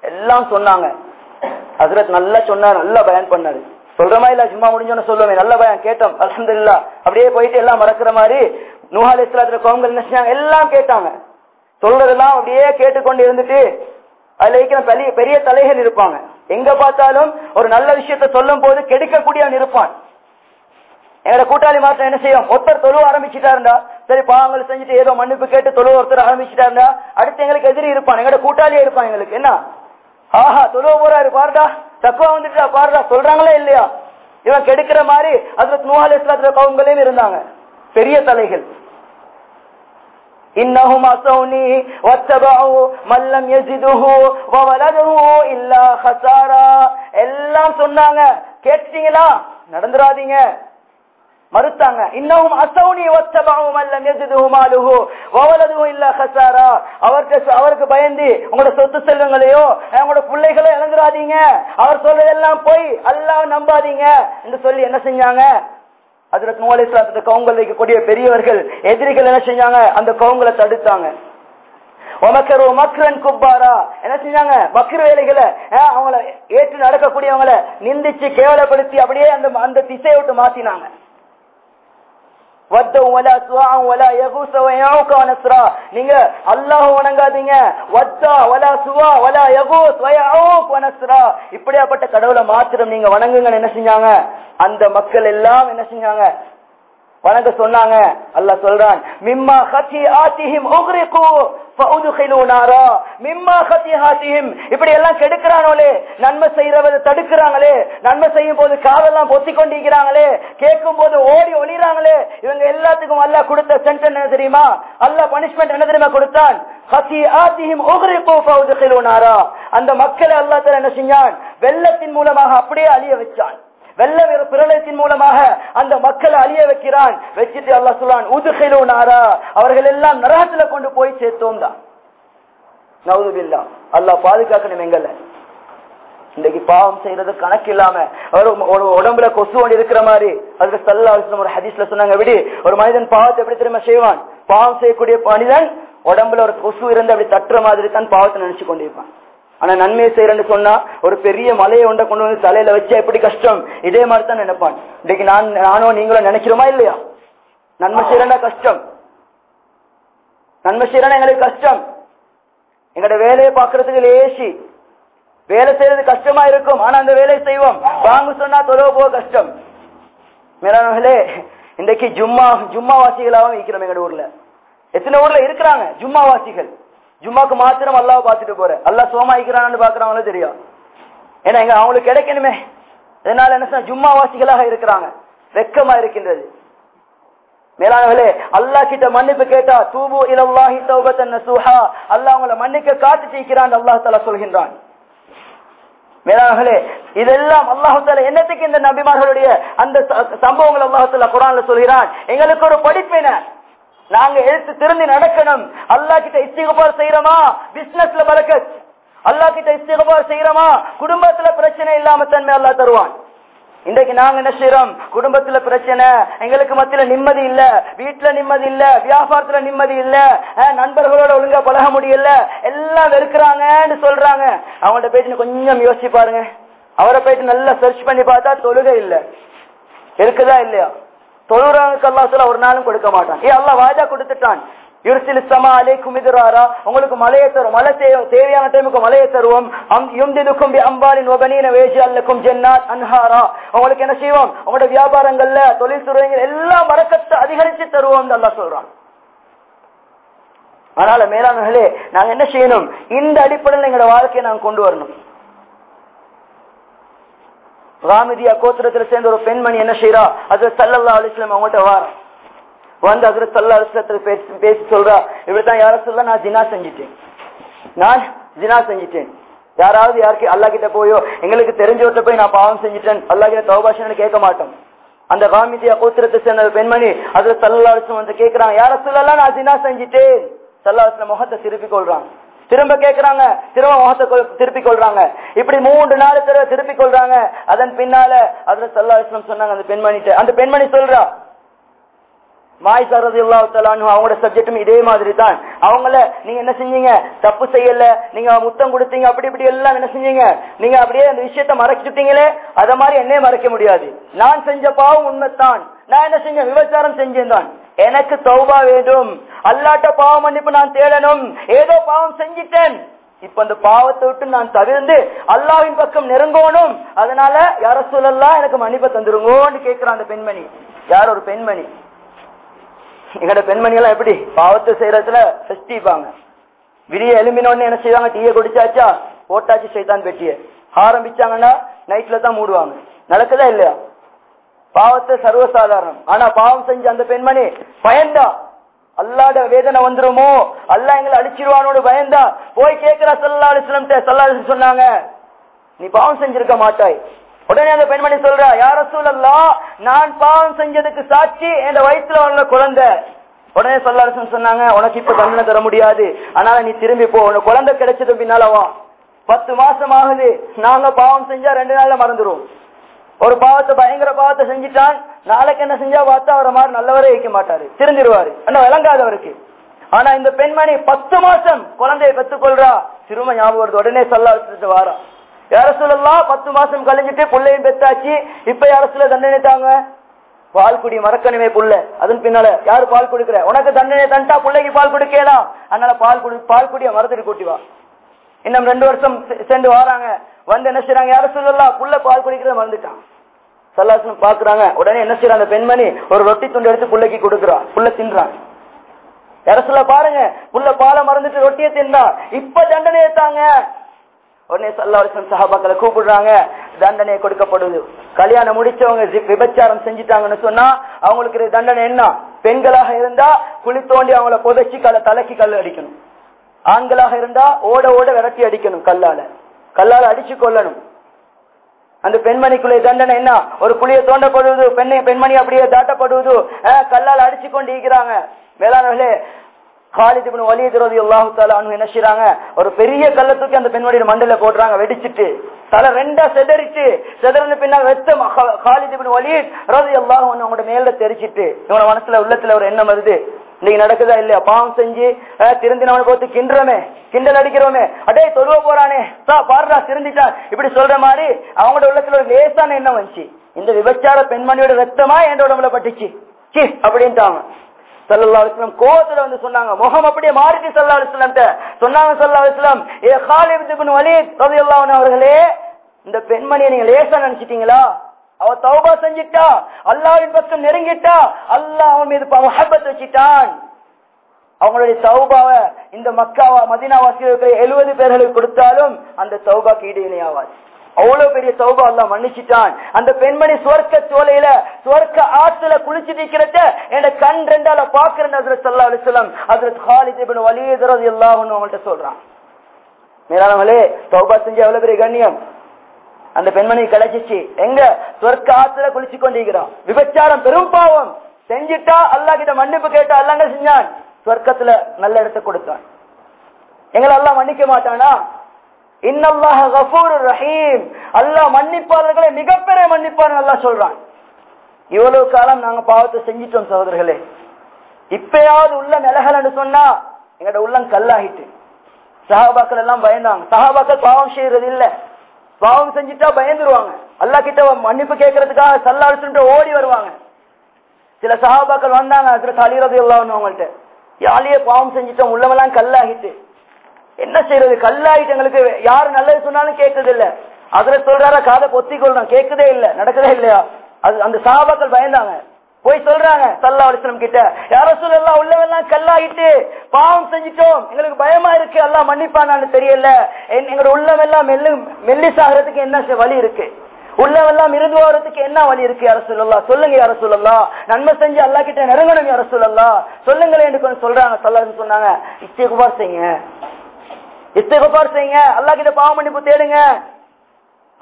எல்லாம் சொன்னாங்க. ஹசரத் நல்லா சொன்னார் நல்லா பயன் பண்ணாரு. சொல்றமா இல்ல சும்மா முடிஞ்சோன்னு சொல்லுவேன். நல்ல பயம் கேட்டோம். அலமதுல்லா அப்படியே போயிட்டு எல்லாம் மறக்கிற மாதிரி நூஹால் இஸ்லாத்துல கோவங்கள் என்ன எல்லாம் கேட்டாங்க. சொல்றதெல்லாம் அப்படியே கேட்டுக்கொண்டு இருந்துட்டு அதுல இருக்கிற பெரிய பெரிய தலைகள் இருப்பாங்க. எங்க பார்த்தாலும் ஒரு நல்ல விஷயத்த சொல்லும் போது கெடுக்கக்கூடியவன் இருப்பான். எங்களோட கூட்டாளி மாற்றம் என்ன செய்யும்? ஒருத்தர் தொழுவ ஆரம்பிச்சுட்டாருண்டா சரி பாவங்கள் செஞ்சுட்டு ஏதோ மன்னிப்பு கேட்டு தொழுவ ஒருத்தர் ஆரம்பிச்சுட்டாருண்டா அடுத்து எங்களுக்கு எதிரி இருப்பான். எங்களோட கூட்டாளியே இருப்பான் எங்களுக்கு. என்ன? ஆஹா தொழுவ போறாரு பாருடா. தக்குவா வந்துட்டா பாருடா. சொல்றாங்களா இல்லையா? இவன் கெடுக்கிற மாதிரி அதுல நூஹால் இஸ்லாத்துல கவுங்களையும் இருந்தாங்க. பெரிய தலைகள். இன்னஹும் அசௌனி வத்தபஉ மல்லம் யஜிதுஹு வவலதுஹு இல்லா ஹஸாரா எல்லாம் சொன்னாங்க. கேட்டீங்களா? நடந்துராதீங்க. மறுத்தாங்க. இன்னமும் அசௌனி வத்தபஉ அல்ல யஜிதுஹு மாலுஹு. வவலதுஹு இல்ல ஹசாரா. அவருக்கு அவருக்கு பயந்து உங்களோட சொத்து செல்வங்களையோ உங்களோட பிள்ளைகளோ இழந்துடாதீங்க அவர் சொல்றதெல்லாம் போய். அல்லாஹ் நம்பாதீங்க. என்று சொல்லி என்ன செஞ்சாங்க? அதுல நூலை கவுங்கல் வைக்கக்கூடிய பெரியவர்கள் எதிரிகள் என்ன செஞ்சாங்க? அந்த கவுங்களை தடுத்தாங்க. உமக்கரு குப்பாரா. என்ன செஞ்சாங்க? மக்ர வேலைகளை அஹ், அவங்கள ஏற்று நடக்கக்கூடியவங்களை நிந்திச்சு கேவலப்படுத்தி அப்படியே அந்த அந்த திசையை விட்டு மாத்தினாங்க வத்தம் வலா சுவாம் வலா யகூச வயஊக வனஸ்ரா நீங்க அல்லாஹ் வணங்காதீங்க. வத்தா வலா சுவா வலா யகூஸ் வயஊக் வனஸ்ரா இப்படியாப்பட்ட கடவுளை மாத்திரம் நீங்க வணங்குங்கன்னு என்ன செஞ்சாங்க? அந்த மக்கள் எல்லாம் என்ன செஞ்சாங்க? வணங்க சொன்னாங்க. அல்லாஹ் சொல்றான் மிம்மா ஹத்தி ஆத்திஹிம் உக்ரிகு ஃபஉதுகிலு நாரா. மிம்மா ஹத்தி ஆத்திஹிம் இப்படி எல்லாம் கெடுக்கிறானோலே நன்மை செய்யறவதை தடுக்கிறாங்களே. நன்மை செய்யும் போது காதெல்லாம் பொத்தி கொண்டிருக்கிறாங்களே கேட்கும் போது ஓடி ஒளிறாங்களே. இவங்க எல்லாத்துக்கும் அல்லாஹ் கொடுத்த சென்டென்ஸ் என்ன தெரியுமா? அல்லாஹ் பனிஷ்மெண்ட் என்ன தெரியுமா கொடுத்தான்? ஹத்தி ஆத்திஹிம் உக்ரிகு ஃபஉதுகிலு நாரா. அந்த மக்களை அல்லாஹ் தஆலா என்ன செஞ்சான்? வெள்ளத்தின் மூலமாக அப்படியே அழிய வச்சான். வெள்ள பிரளயத்தின் மூலமாக அந்த மக்களை அழிய வைக்கிறான். வச்சுட்டு அல்லாஹ் சொல்லான் உதுகையிலோ நாரா. அவர்கள் எல்லாம் நரகத்துல கொண்டு போய் சேர்த்தோம் தான். நவுதுபில்லா. அல்லாஹ் பாதுகாக்கணும் எங்கல்ல இன்னைக்கு பாவம் செய்யறது கணக்கு இல்லாம ஒரு உடம்புல கொசு ஒன்று இருக்கிற மாதிரி. அதுல சல்லா ஒரு ஹதீஸ்ல சொன்னாங்க விடி ஒரு மனிதன் பாவத்தை எப்படி தெரியுமா செய்வான்? பாவம் செய்யக்கூடிய மனிதன் உடம்புல ஒரு கொசு இருந்து அப்படி தட்டுற மாதிரி தான் பாவத்தை நினைச்சு கொண்டிருப்பான். ஆனா நன்மையை செய்யறேன்னு சொன்னா ஒரு பெரிய மலையை ஒன்றை கொண்டு வந்து தலையில வச்சா எப்படி கஷ்டம்? இதே மாதிரி தான் நினைப்பான். இன்னைக்கு நான் நானும் நீங்களும் நினைக்கிறோமா இல்லையா? நன்மை செய்யறா கஷ்டம். நன்மை செய்யறா எங்களுக்கு கஷ்டம். எங்களோட வேலையை பாக்குறதுக்கு லேசி. வேலை செய்யறது கஷ்டமா இருக்கும். ஆனா அந்த வேலையை செய்வோம். வாங்க சொன்னா தொலைவு போக கஷ்டம். மேலானவர்களே இன்றைக்கு ஜும்மா ஜும்மா வாசிகளாகவும் இருக்கிறோம் எங்க ஊர்ல. எத்தனை ஊர்ல இருக்கிறாங்க? ஜும்மா வாசிகள் ஜும்மாக்கு மாத்திரம் அல்லாஹ் பார்த்துட்டு போறேன். அல்லா சோமாய்க்கிறான்னு பாக்குறவங்களும் தெரியும். ஏன்னா எங்க அவங்களுக்கு கிடைக்கணுமே. அதனால என்ன சொன்னா ஜும்மா வாசிகளாக இருக்கிறாங்க. வெக்கமா இருக்கின்றது. மேலானவர்களே அல்லாஹ் கிட்ட மன்னிப்பு கேட்டா தூபு இலவாஹி தௌபத்தன் சுஹா அல்லாஹ் உங்களை மன்னிக்க காத்து செய்கிறான் அல்லாஹ் தலா சொல்கின்றான். மேலானவர்களே இதெல்லாம் அல்லாஹால என்னத்துக்கு இந்த நபிமார்களுடைய அந்த ச- சம்பவங்கள் அல்லாஹு குரான்ல சொல்கிறான்? எங்களுக்கு ஒரு படிப்பின. நாங்க எழுத்து திருந்தி நடக்கணும். அல்லாஹ் கிட்ட இஸ்திகபார் செய்யறோமா? பிசினஸ்ல பறக்கத் அல்லாஹ் கிட்ட இஸ்திகபார் செய்யறோமா? குடும்பத்துல பிரச்சனை இல்லாம தன்மை அல்லா தருவான். இன்றைக்கு நாங்க என்ன செய்யறோம் குடும்பத்துல பிரச்சனை எங்களுக்கு மத்தியில நிம்மதி இல்ல வீட்டுல நிம்மதி இல்ல வியாபாரத்துல நிம்மதி இல்ல நண்பர்களோட ஒழுங்கா பழக முடியல எல்லாம் வெறுக்கிறாங்கன்னு சொல்றாங்க. அவங்கள்ட்ட போயிட்டு கொஞ்சம் யோசிச்சு பாருங்க. அவரை போயிட்டு நல்லா சர்ச் பண்ணி பார்த்தா தொழுகை இல்ல. இருக்குதா இல்லையா? தொழுறவனுக்கு அல்லாஹ் ஒரு நாளும் கொடுக்க மாட்டான். ஏ அல்லாஹ் வாஜா கொடுத்துட்டான். சமா உங்களுக்கு மலையை தரும் மழை தேவையான டைமுக்கு மலையை தருவோம். யும்திதுக்கும் அம்பாலின் ஒபனீன வேஜி அல்லக்கும் ஜென்னாத் அன்ஹாரா. உங்களுக்கு என்ன செய்வோம்? உங்களோட வியாபாரங்கள்ல தொழில் துறைகள் எல்லாம் மறக்கத்தை அதிகரிச்சு தருவோம் அல்லா சொல்றான். அதனால மேலானர்களே நாங்க என்ன செய்யணும்? இந்த அடிப்படையில் எங்களோட வாழ்க்கையை நாங்க கொண்டு வரணும். ராமிதியா கோத்திரத்துல சேர்ந்த ஒரு பெண்மணி என்ன செய்யறா அது சல்லல்லா அலிஸ்லாம் அவங்கள்ட்ட வார வந்து அதுல சல்லா அலிஸ்லத்துல பேசி பேசி சொல்றா இப்படித்தான் யார சொல்ல? நான் ஜினா செஞ்சிட்டேன். நான் ஜினா செஞ்சிட்டேன். யாராவது யாருக்கு அல்லா கிட்ட போயோ எங்களுக்கு தெரிஞ்சவர்கிட்ட போய் நான் பாவம் செஞ்சிட்டேன். அல்லா கிட்ட தௌபாஷன் கேட்க மாட்டோம். அந்த காமிதியா கோத்திரத்தை சேர்ந்த ஒரு பெண்மணி அதுல சல்லா அலிஸ்லம் வந்து கேட்கிறான் யார சொல்லலாம் நான் ஜினா செஞ்சிட்டேன். சல்லா அலிஸ்லம் முகத்தை திருப்பி கொள்றான். திரும்ப கேக்குறாங்க. திரும்ப முகத்தை திருப்பி திருப்பிக் கொள்றாங்க. இப்படி மூன்று நாலு தடவை திருப்பிக் கொள்றாங்க. அதன் பின்னால அதுல சல்லா இஸ்லாம் சொன்னாங்க அந்த பெண்மணிட்ட அந்த பெண்மணி சொல்றா மாய் சரது அவங்களோட சப்ஜெக்டும் இதே மாதிரி தான். அவங்கள நீங்க என்ன செஞ்சீங்க? தப்பு செய்யல. நீங்க முத்தம் கொடுத்தீங்க அப்படி இப்படி எல்லாம் என்ன செஞ்சீங்க? நீங்க அப்படியே அந்த விஷயத்த மறைச்சுட்டீங்களே அத மாதிரி என்னையே மறைக்க முடியாது. நான் செஞ்ச பாவம் உண்மைத்தான் நான் என்ன செஞ்சேன்? விபச்சாரம் செஞ்சேன் தான். எனக்கு தௌபா வேண்டும். அல்லாட்ட பாவம் மன்னிப்பு நான் தேடணும். ஏதோ பாவம் செஞ்சிட்டேன். இப்ப அந்த பாவத்தை விட்டு நான் தவிர்ந்து அல்லாவின் பக்கம் நெருங்கணும். அதனால யார சொல்லலாம் எனக்கு மன்னிப்பை தந்துருங்கோன்னு கேட்கிறான் அந்த பெண்மணி. யார் ஒரு பெண்மணி? எங்கட பெண்மணி எல்லாம் எப்படி? பாவத்தை செய்யறதுல சஷ்டிப்பாங்க விடிய எலும்பினோடனே என்ன செய்வாங்க? டீயை குடிச்சாச்சா? போட்டாச்சு சைத்தான் பெட்டிய. ஆரம்பிச்சாங்கன்னா நைட்ல தான் மூடுவாங்க. நடக்குதா இல்லையா? பாவத்தை சர்வசாதாரணம். ஆனா பாவம் செஞ்ச அந்த பெண்மணி பயந்தா. அல்லாட வேதனை வந்துருமோ? அல்லா எங்களை அழிச்சிருவானோடு பயந்தா. போய் கேட்கிறா சல்லா அலிஸ்லம் சல்லா அலிஸ்லம் சொன்னாங்க நீ பாவம் செஞ்சிருக்க மாட்டாய். உடனே அந்த பெண்மணி சொல்றா யார சூழல்லா நான் பாவம் செஞ்சதுக்கு சாட்சி என் வயிற்றுல உள்ள குழந்தை. உடனே சொல்லாரசன் சொன்னாங்க உனக்கு இப்ப தண்டனை தர முடியாது. அதனால நீ திரும்பி போ. உனக்கு குழந்தை கிடைச்சது பின்னாலவா பத்து மாசம் ஆகுது. நாங்க பாவம் செஞ்சா ரெண்டு நாள்ல மறந்துடும் ஒரு பாவத்தை பயங்கர பாவத்தை செஞ்சுட்டான் நாளைக்கு என்ன செஞ்சா பார்த்தா அவரை மாதிரி நல்லவரே வைக்க மாட்டாரு. திருந்திருவாரு. ஆனா விளங்காதவருக்கு ஆனா இந்த பெண்மணி பத்து மாசம் குழந்தையை பெற்றுக்கொள்றா. திரும்ப ஞாபகம் உடனே சொல்ல வச்சுட்டு வாரா. யார சொல்லலாம் பத்து மாசம் கழிஞ்சிட்டு பிள்ளையும் பெத்தாச்சு. இப்ப யார சொல்ல தண்டனை தாங்க? பால் குடி மறக்கணுமே புள்ள. அதன் பின்னால யாரு பால் கொடுக்கற? உனக்கு தண்டனை தண்டா பிள்ளைக்கு பால் கொடுக்கலாம் அதனால பால் குடி பால் குடிய மரத்துக்கு கூட்டி இன்னும் ரெண்டு வருஷம் செ- சென்று வராங்க. வந்து என்ன செய்யறாங்க யார சொல்லலாம் புள்ள பால் குடிக்கிறத மறந்துட்டான். சல்லாசனம் பாக்குறாங்க. உடனே என்ன செய்யறாங்க அந்த பெண்மணி ஒரு ரொட்டி துண்டு எடுத்து புள்ளைக்கு கொடுக்குறான். புள்ள தின்றான். யார சொல்ல பாருங்க. புள்ள பால மறந்துட்டு ரொட்டியை தின்றான் இப்ப தண்டனை ஏத்தாங்க. உடனே சல்லாசன் சஹாபாக்களை கூப்பிடுறாங்க. தண்டனை கொடுக்கப்படுது. கல்யாணம் முடிச்சவங்க விபச்சாரம் செஞ்சுட்டாங்கன்னு சொன்னா அவங்களுக்கு தண்டனை என்ன? பெண்களாக இருந்தா குழி தோண்டி அவங்கள புதைச்சி கல தலைக்கு கல் அடிக்கணும். ஆண்களாக இருந்தா ஓட ஓட விரட்டி அடிக்கணும் கல்லால. கல்லால அடிச்சு கொள்ளணும் அந்த பெண்மணிக்குள்ளே தண்டனை என்ன? ஒரு குழிய தோண்டப்படுவது பெண்ணை பெண்மணி அப்படியே தாட்டப்படுவது கல்லால் அடிச்சு கொண்டு இருக்கிறாங்க வேளாண்களே காலித் இப்னு வலீத் ரலியல்லாஹு தஆலா என்ன ஒரு பெரிய கல்ல தூக்கி அந்த பெண்மணியோட மண்டல போடுறாங்க வெடிச்சிட்டு. தலை ரெண்டா செதறிச்சு. செதறின பின்னால் வெத்தம் ஹ- காலித் இப்னு வலீத் ரலியல்லாஹு அவங்களோட மேல தெரிச்சிட்டு இவங்க மனசுல உள்ளத்துல ஒரு எண்ணம் வருது. இன்னைக்கு நடக்குதா இல்லையா? பாவம் செஞ்சு அஹ், திருந்தினவனை பார்த்து கிண்டுறோமே கிண்டல் அடிக்கிறோமே. அடே தொழுவ போறானே. தா பாருடா திருந்திட்டான் இப்படி சொல்ற மாதிரி அவங்களோட உள்ளத்துல ஒரு லேசான எண்ணம் வந்துச்சு. இந்த விபச்சார பெண்மணியோட ரத்தமா என் உடம்புல பட்டுச்சு. சி அப்படின்ட்டாங்க. சல்லல்லா அலிஸ்லாம் கோவத்துல வந்து சொன்னாங்க. முகம் அப்படியே மாறிட்டு சல்லா அலிஸ்லாம் சொன்னாங்க சல்லா அலிஸ்லாம் ஏ காலிப் இப்னு வலீத் ரலியல்லாஹு அவர்களே இந்த பெண்மணியை நீங்க லேசா நினைச்சிட்டீங்களா? அவ தௌபா செஞ்சிட்டா அல்லாவின் பக்கம் நெருங்கிட்டா அல்லாஹ் அவன் மீது மஹபத் வச்சிட்டான். அவங்களுடைய சௌபாவை இந்த மக்காவா மதினாவாசிகளுக்கு எழுபது பேர்களுக்கு கொடுத்தாலும் அந்த தௌபாக்கு ஈடு இணையாவாது அவ்வளவு பெரிய சௌபா எல்லாம் மன்னிச்சுட்டான். அந்த பெண்மணி சுவர்க்க சோலையில சுவர்க்க ஆத்துல குளிச்சு நிக்கிறத என் கண் ரெண்டால பாக்குறேன் அதுல சல்லா அலிஸ்லாம் அதுல ஹாலித் இப்னு வலீத் ரலியல்லாஹு அவங்கள்ட்ட சொல்றான். மேலானவங்களே சௌபா செஞ்சு எவ்வளவு பெரிய கண்ணியம்? அந்த பெண்மணி கிடைச்சிச்சு. எங்க? சொர்க்க ஆத்துல குளிச்சு கொண்டிருக்கிறோம் விபச்சாரம் பெரும் பாவம். செஞ்சிட்டா அல்லா கிட்ட மன்னிப்பு கேட்டா அல்லாங்க செஞ்சான்? சொர்க்கத்துல நல்ல இடத்தை கொடுத்தான். எங்களை எல்லாம் மன்னிக்க மாட்டானா? இன்னும் கஃபூருர் ரஹீம். அல்லாஹ் மன்னிப்பாளர்களை மிகப்பெரிய மன்னிப்பான் அல்லாஹ் சொல்றான். இவ்வளவு காலம் நாங்க பாவத்தை செஞ்சிட்டோம் சகோதரர்களே. இப்பயாவது உள்ள நிலகலன்னு சொன்னா எங்களோட உள்ளம் கல்லாகிட்டு. சஹாபாக்கள் எல்லாம் பயந்தாங்க. சஹாபாக்கள் பாவம் செய்யறது இல்ல பாவம் செஞ்சுட்டா பயந்துருவாங்க. அல்லா கிட்ட மன்னிப்பு கேட்கறதுக்காக சல்லாடு ஓடி வருவாங்க. சில சகாபாக்கள் வந்தாங்க அதுல தலையிறது எல்லாம் அவங்கள்ட்ட. யாழையே பாவம் செஞ்சுட்டோம் உள்ளவெல்லாம் கல்லாகிட்டு. என்ன செய்யறது கல்லாகிட்டு எங்களுக்கு யாரு நல்லது சொன்னாலும் கேட்கறது இல்ல அதுல சொல்றாரா? காதை பொத்திக்கொள்ளணும் கேட்கதே இல்ல நடக்கதே இல்லையா? அது அந்த சகாபாக்கள் பயந்தாங்க. போய் சொல்றாங்க சல்லா அலிஸ்லம் கிட்ட யாரோ சொல்லலாம் உள்ளவெல்லாம் கல்லாயிட்டு பாவம் செஞ்சிட்டோம். எங்களுக்கு பயமா இருக்கு. எல்லாம் மன்னிப்பானான்னு தெரியல. எங்களோட உள்ளவெல்லாம் மெல்லு மெல்லிசாகிறதுக்கு என்ன வழி இருக்கு? உள்ளவெல்லாம் இருந்து போறதுக்கு என்ன வழி இருக்கு யார சொல்லலாம் சொல்லுங்க யார சொல்லலாம் நன்மை செஞ்சு அல்லா கிட்ட நெருங்கணும் யார சொல்லலாம் சொல்லுங்களேன் கொஞ்சம் சொல்றாங்க சொல்லான்னு சொன்னாங்க இஸ்திகுபார் செய்யுங்க. இஸ்திகுபார் செய்யுங்க. அல்லா கிட்ட பாவ மன்னிப்பு தேடுங்க.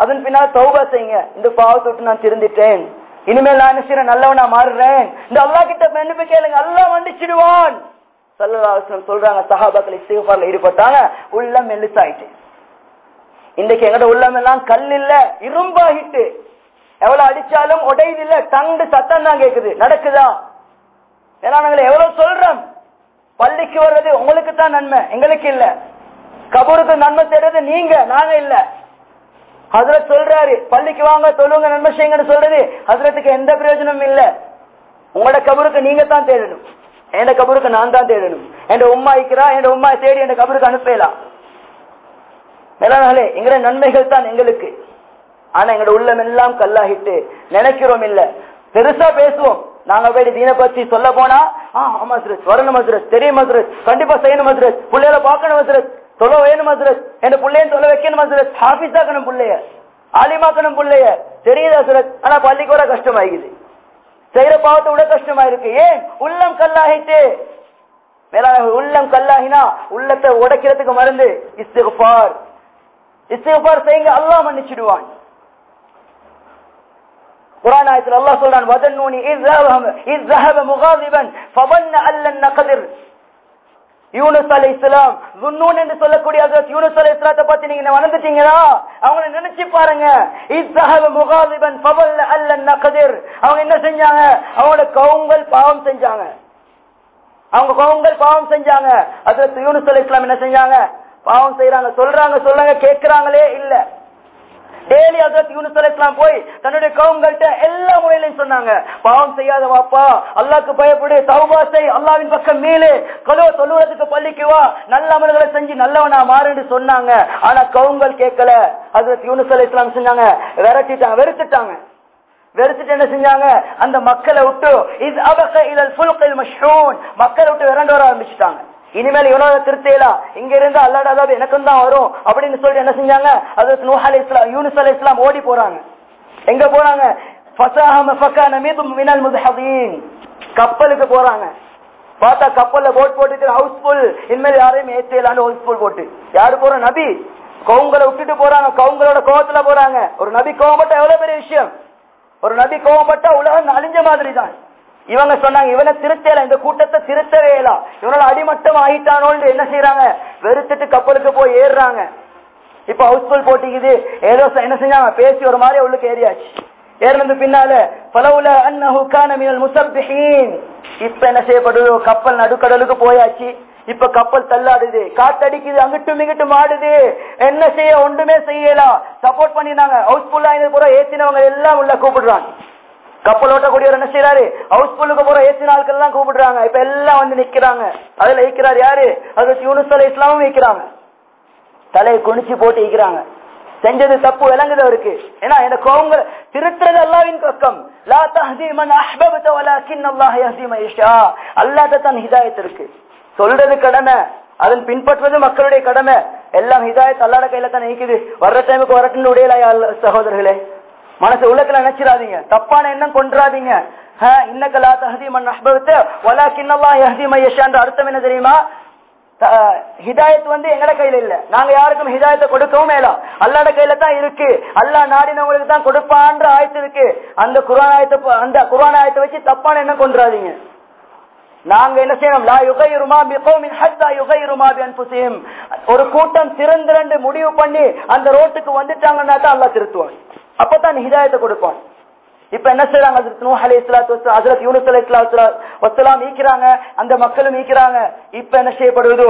அதன் பின்னால் தௌபா செய்யுங்க. இந்த பாவத்தை விட்டு நான் திருந்திட்டேன். இனிமேல் நான் என்ன செய்யறேன் நல்லவனா மாறுறேன். இந்த அல்லா கிட்ட மன்னிப்பு கேளுங்க. அல்லா மன்னிச்சிடுவான். சல்லாசனம் சொல்றாங்க சஹாபாக்கள் சிவபார்ல ஈடுபட்டாங்க. உள்ளம் மெல்லிசாயிட்டு. இன்னைக்கு எங்கட உள்ளம் எல்லாம் கல் இல்ல இரும்பாகிட்டு. எவ்வளவு அடிச்சாலும் உடையுது இல்ல தண்டு சத்தம் தான் கேக்குது. நடக்குதா? ஏன்னா நாங்கள் எவ்வளவு சொல்றோம்? பள்ளிக்கு வர்றது உங்களுக்கு தான் நன்மை. எங்களுக்கு இல்ல. கபூருக்கு நன்மை தேடுறது நீங்க நாங்க இல்ல. அதுல சொல்றாரு பள்ளிக்கு வாங்க தொழுங்க நன்மை செய்யுங்கன்னு சொல்றது அதுலத்துக்கு எந்த பிரயோஜனமும் இல்ல. உங்களோட கபருக்கு நீங்க தான் தேடணும். என் கபருக்கு நான் தான் தேடணும். என் உமா இருக்கிறா என் உமா தேடி என் கபருக்கு அனுப்பலாம் மேலானே எங்க நன்மைகள் தான் எங்களுக்கு. ஆனா எங்களோட உள்ளம் எல்லாம் கல்லாகிட்டு நினைக்கிறோம் இல்ல. பெருசா பேசுவோம். நாங்க போய் தீன பத்தி சொல்ல போனா ஆமா மதுரஸ் வரணும் மதுரஸ் தெரியும் மதுரஸ் கண்டிப்பா செய்யணும் மதுரஸ் பிள்ளைகளை பாக்கணும் மதுரஸ் தொலை வேணும் மஸ்ரத் என் பிள்ளையும் தொலை வைக்கணும் மஸ்ரத் ஹாபிஸ் ஆக்கணும் பிள்ளைய ஆலிமாக்கணும் பிள்ளைய தெரியுது அசுரத் ஆனா பள்ளிக்கு வர கஷ்டமாயிக்குது செய்யற பாவத்தை விட கஷ்டமா இருக்கு ஏன் உள்ளம் கல்லாகிட்டு மேலான உள்ளம் கல்லாகினா உள்ளத்தை உடைக்கிறதுக்கு மருந்து இஸ்திகுபார் இஸ்திகுபார் செய்யுங்க அல்லாஹ் மன்னிச்சிடுவான் குரான் ஆயத்தில் அல்லாஹ் சொல்றான் வதன்னூனி இஸ் இஸ் ذهب مغاضبا فظن ان لن نقدر யூனுஸ் அலை இஸ்லாம் துன்னூன் என்று சொல்லக்கூடிய ஹஜரத் யூனுஸ் அலை இஸ்லாத்தை பத்தி நீங்க வளர்ந்துட்டீங்களா அவங்கள நினைச்சு பாருங்க. இஸ்ஹப முகாதிபன் ஃபவல் அல்ல நகதிர். அவங்க என்ன செஞ்சாங்க? அவங்களோட கவுங்கள் பாவம் செஞ்சாங்க. அவங்க கவுங்கள் பாவம் செஞ்சாங்க. அதுல யூனுஸ் அலை இஸ்லாம் என்ன செஞ்சாங்க? பாவம் செய்யறாங்க சொல்றாங்க சொல்றாங்க கேட்கிறாங்களே இல்ல. டெய்லி ஹசரத் யூனுஸ் போய் தன்னுடைய கவுங்கள்ட்ட எல்லா முறையிலையும் சொன்னாங்க. பாவம் செய்யாத வாப்பா அல்லாக்கு பயப்படு தௌபாசை செய் பக்கம் மீளு கலோ தொழுவதுக்கு பள்ளிக்கு வா நல்ல அமல்களை செஞ்சு நல்லவனா மாறுன்னு சொன்னாங்க. ஆனா கவுங்கள் கேட்கல. ஹசரத் யூனுஸ் அலைஹிஸ்ஸலாம் செஞ்சாங்க. விரட்டிட்டாங்க வெறுத்துட்டாங்க. வெறுத்துட்டு என்ன செஞ்சாங்க? அந்த மக்களை விட்டு இது அபக இலல் மக்களை விட்டு விரண்டு வர ஆரம்பிச்சுட்டாங்க. இனிமேல் இவனோட திருத்தேலா இங்க இருந்து அல்லாட அதாவது எனக்கும் தான் வரும் அப்படின்னு சொல்லிட்டு என்ன செஞ்சாங்க? அது நூஹ் அலை இஸ்லாம் யூனிஸ் அலி இஸ்லாம் ஓடி போறாங்க. எங்க போறாங்க? கப்பலுக்கு போறாங்க. பார்த்தா கப்பல்ல போட் போட்டு ஹவுஸ் ஃபுல் இனிமேல் யாரையும் ஏத்தேலான்னு ஹவுஸ் ஃபுல் போட்டு. யாரு போற? நபி. கவுங்களை விட்டுட்டு போறாங்க. கவுங்களோட கோபத்துல போறாங்க. ஒரு நபி கோவப்பட்ட எவ்வளவு பெரிய விஷயம்? ஒரு நபி கோவப்பட்ட உலகம் அழிஞ்ச மாதிரி தான் இவங்க சொன்னாங்க இவனை திருத்தல இந்த கூட்டத்தை திருத்தவே இல்ல. இவனால அடிமட்டம் ஆயிட்டானோன்னு என்ன செய்யறாங்க வெறுத்துட்டு கப்பலுக்கு போய் ஏறுறாங்க. இப்ப ஹவுஸ்ஃபுல் போட்டிக்குது. ஏதோ என்ன செஞ்சாங்க? பேசி ஒரு மாதிரி உள்ளுக்கு ஏறியாச்சு. ஏறினது பின்னால பலவுல அன்னஹு கான மினல் முசப்பிஹீன். இப்ப என்ன செய்யப்படுது? கப்பல் நடுக்கடலுக்கு போயாச்சு. இப்ப கப்பல் தள்ளாடுது. காத்தடிக்குது அங்கிட்டும் இங்கிட்டும் ஆடுது. என்ன செய்ய ஒன்றுமே செய்யலாம் சப்போர்ட் பண்ணினாங்க ஹவுஸ்ஃபுல்லா இது ஏத்தினவங்க எல்லாம் உள்ள கூப்பிடுறாங்க. கப்பல் ஓட்டக்கூடியவர் என்ன செய்யறாரு ஹவுஸ்ஃபுல்லுக்கு போற ஏசி நாட்கள் எல்லாம் கூப்பிடுறாங்க. இப்ப எல்லாம் வந்து நிக்கிறாங்க. அதுல ஈக்கிறார் யாரு? அது யூனுஸ் அலை இஸ்லாமும் ஈக்கிறாங்க தலையை குனிச்சு போட்டு ஈக்கிறாங்க செஞ்சது தப்பு விளங்குது அவருக்கு. ஏன்னா எனக்கு அவங்க திருத்துறது அல்லாவின் பக்கம். லா தஹதி அஹ்பபத வலாக்கின் அல்லாஹ் யஹ்தி மன் யஷா. அல்லாஹ்ட்ட தான் இருக்கு. சொல்றது கடமை. அதன் பின்பற்றுவது மக்களுடைய கடமை. எல்லாம் ஹிதாயத் அல்லாத கையில தான் நிக்குது. வர்ற டைமுக்கு வரட்டுன்னு உடையலாயா சகோதரர்களே? மனசு உள்ளத்துல நினைச்சிடாதீங்க தப்பான எண்ணம் கொன்றாதீங்க. இன்னக்கலா தஹதி மன் அஹ்பவத்த வலாக்கின் அல்லாஹ் யஷான்ற அர்த்தம் என்ன தெரியுமா? ஹிதாயத் வந்து எங்கட கையில இல்ல. நாங்க யாருக்கும் ஹிதாயத்தை கொடுக்கவும் மேலாம் அல்லாட கையில தான் இருக்கு. அல்லா நாடினவங்களுக்கு தான் கொடுப்பான்ற ஆயத்து இருக்கு. அந்த குரான் ஆயத்தை அந்த குரான் ஆயத்தை வச்சு தப்பான எண்ணம் கொண்டுறாதீங்க நாங்க என்ன செய்யணும்? ஒரு கூட்டம் திறந்திரண்டு முடிவு பண்ணி அந்த ரோட்டுக்கு வந்துட்டாங்கன்னா தான் அல்லாஹ் திருத்துவாங்க அப்பதான் ஹிதாயத்தை கொடுப்போம். இப்ப என்ன செய்யறாங்க ஹஜரத் யூனுஸ் ஈக்கிறாங்க அந்த மக்களும் ஈக்கிறாங்க. இப்ப என்ன செய்யப்படுவது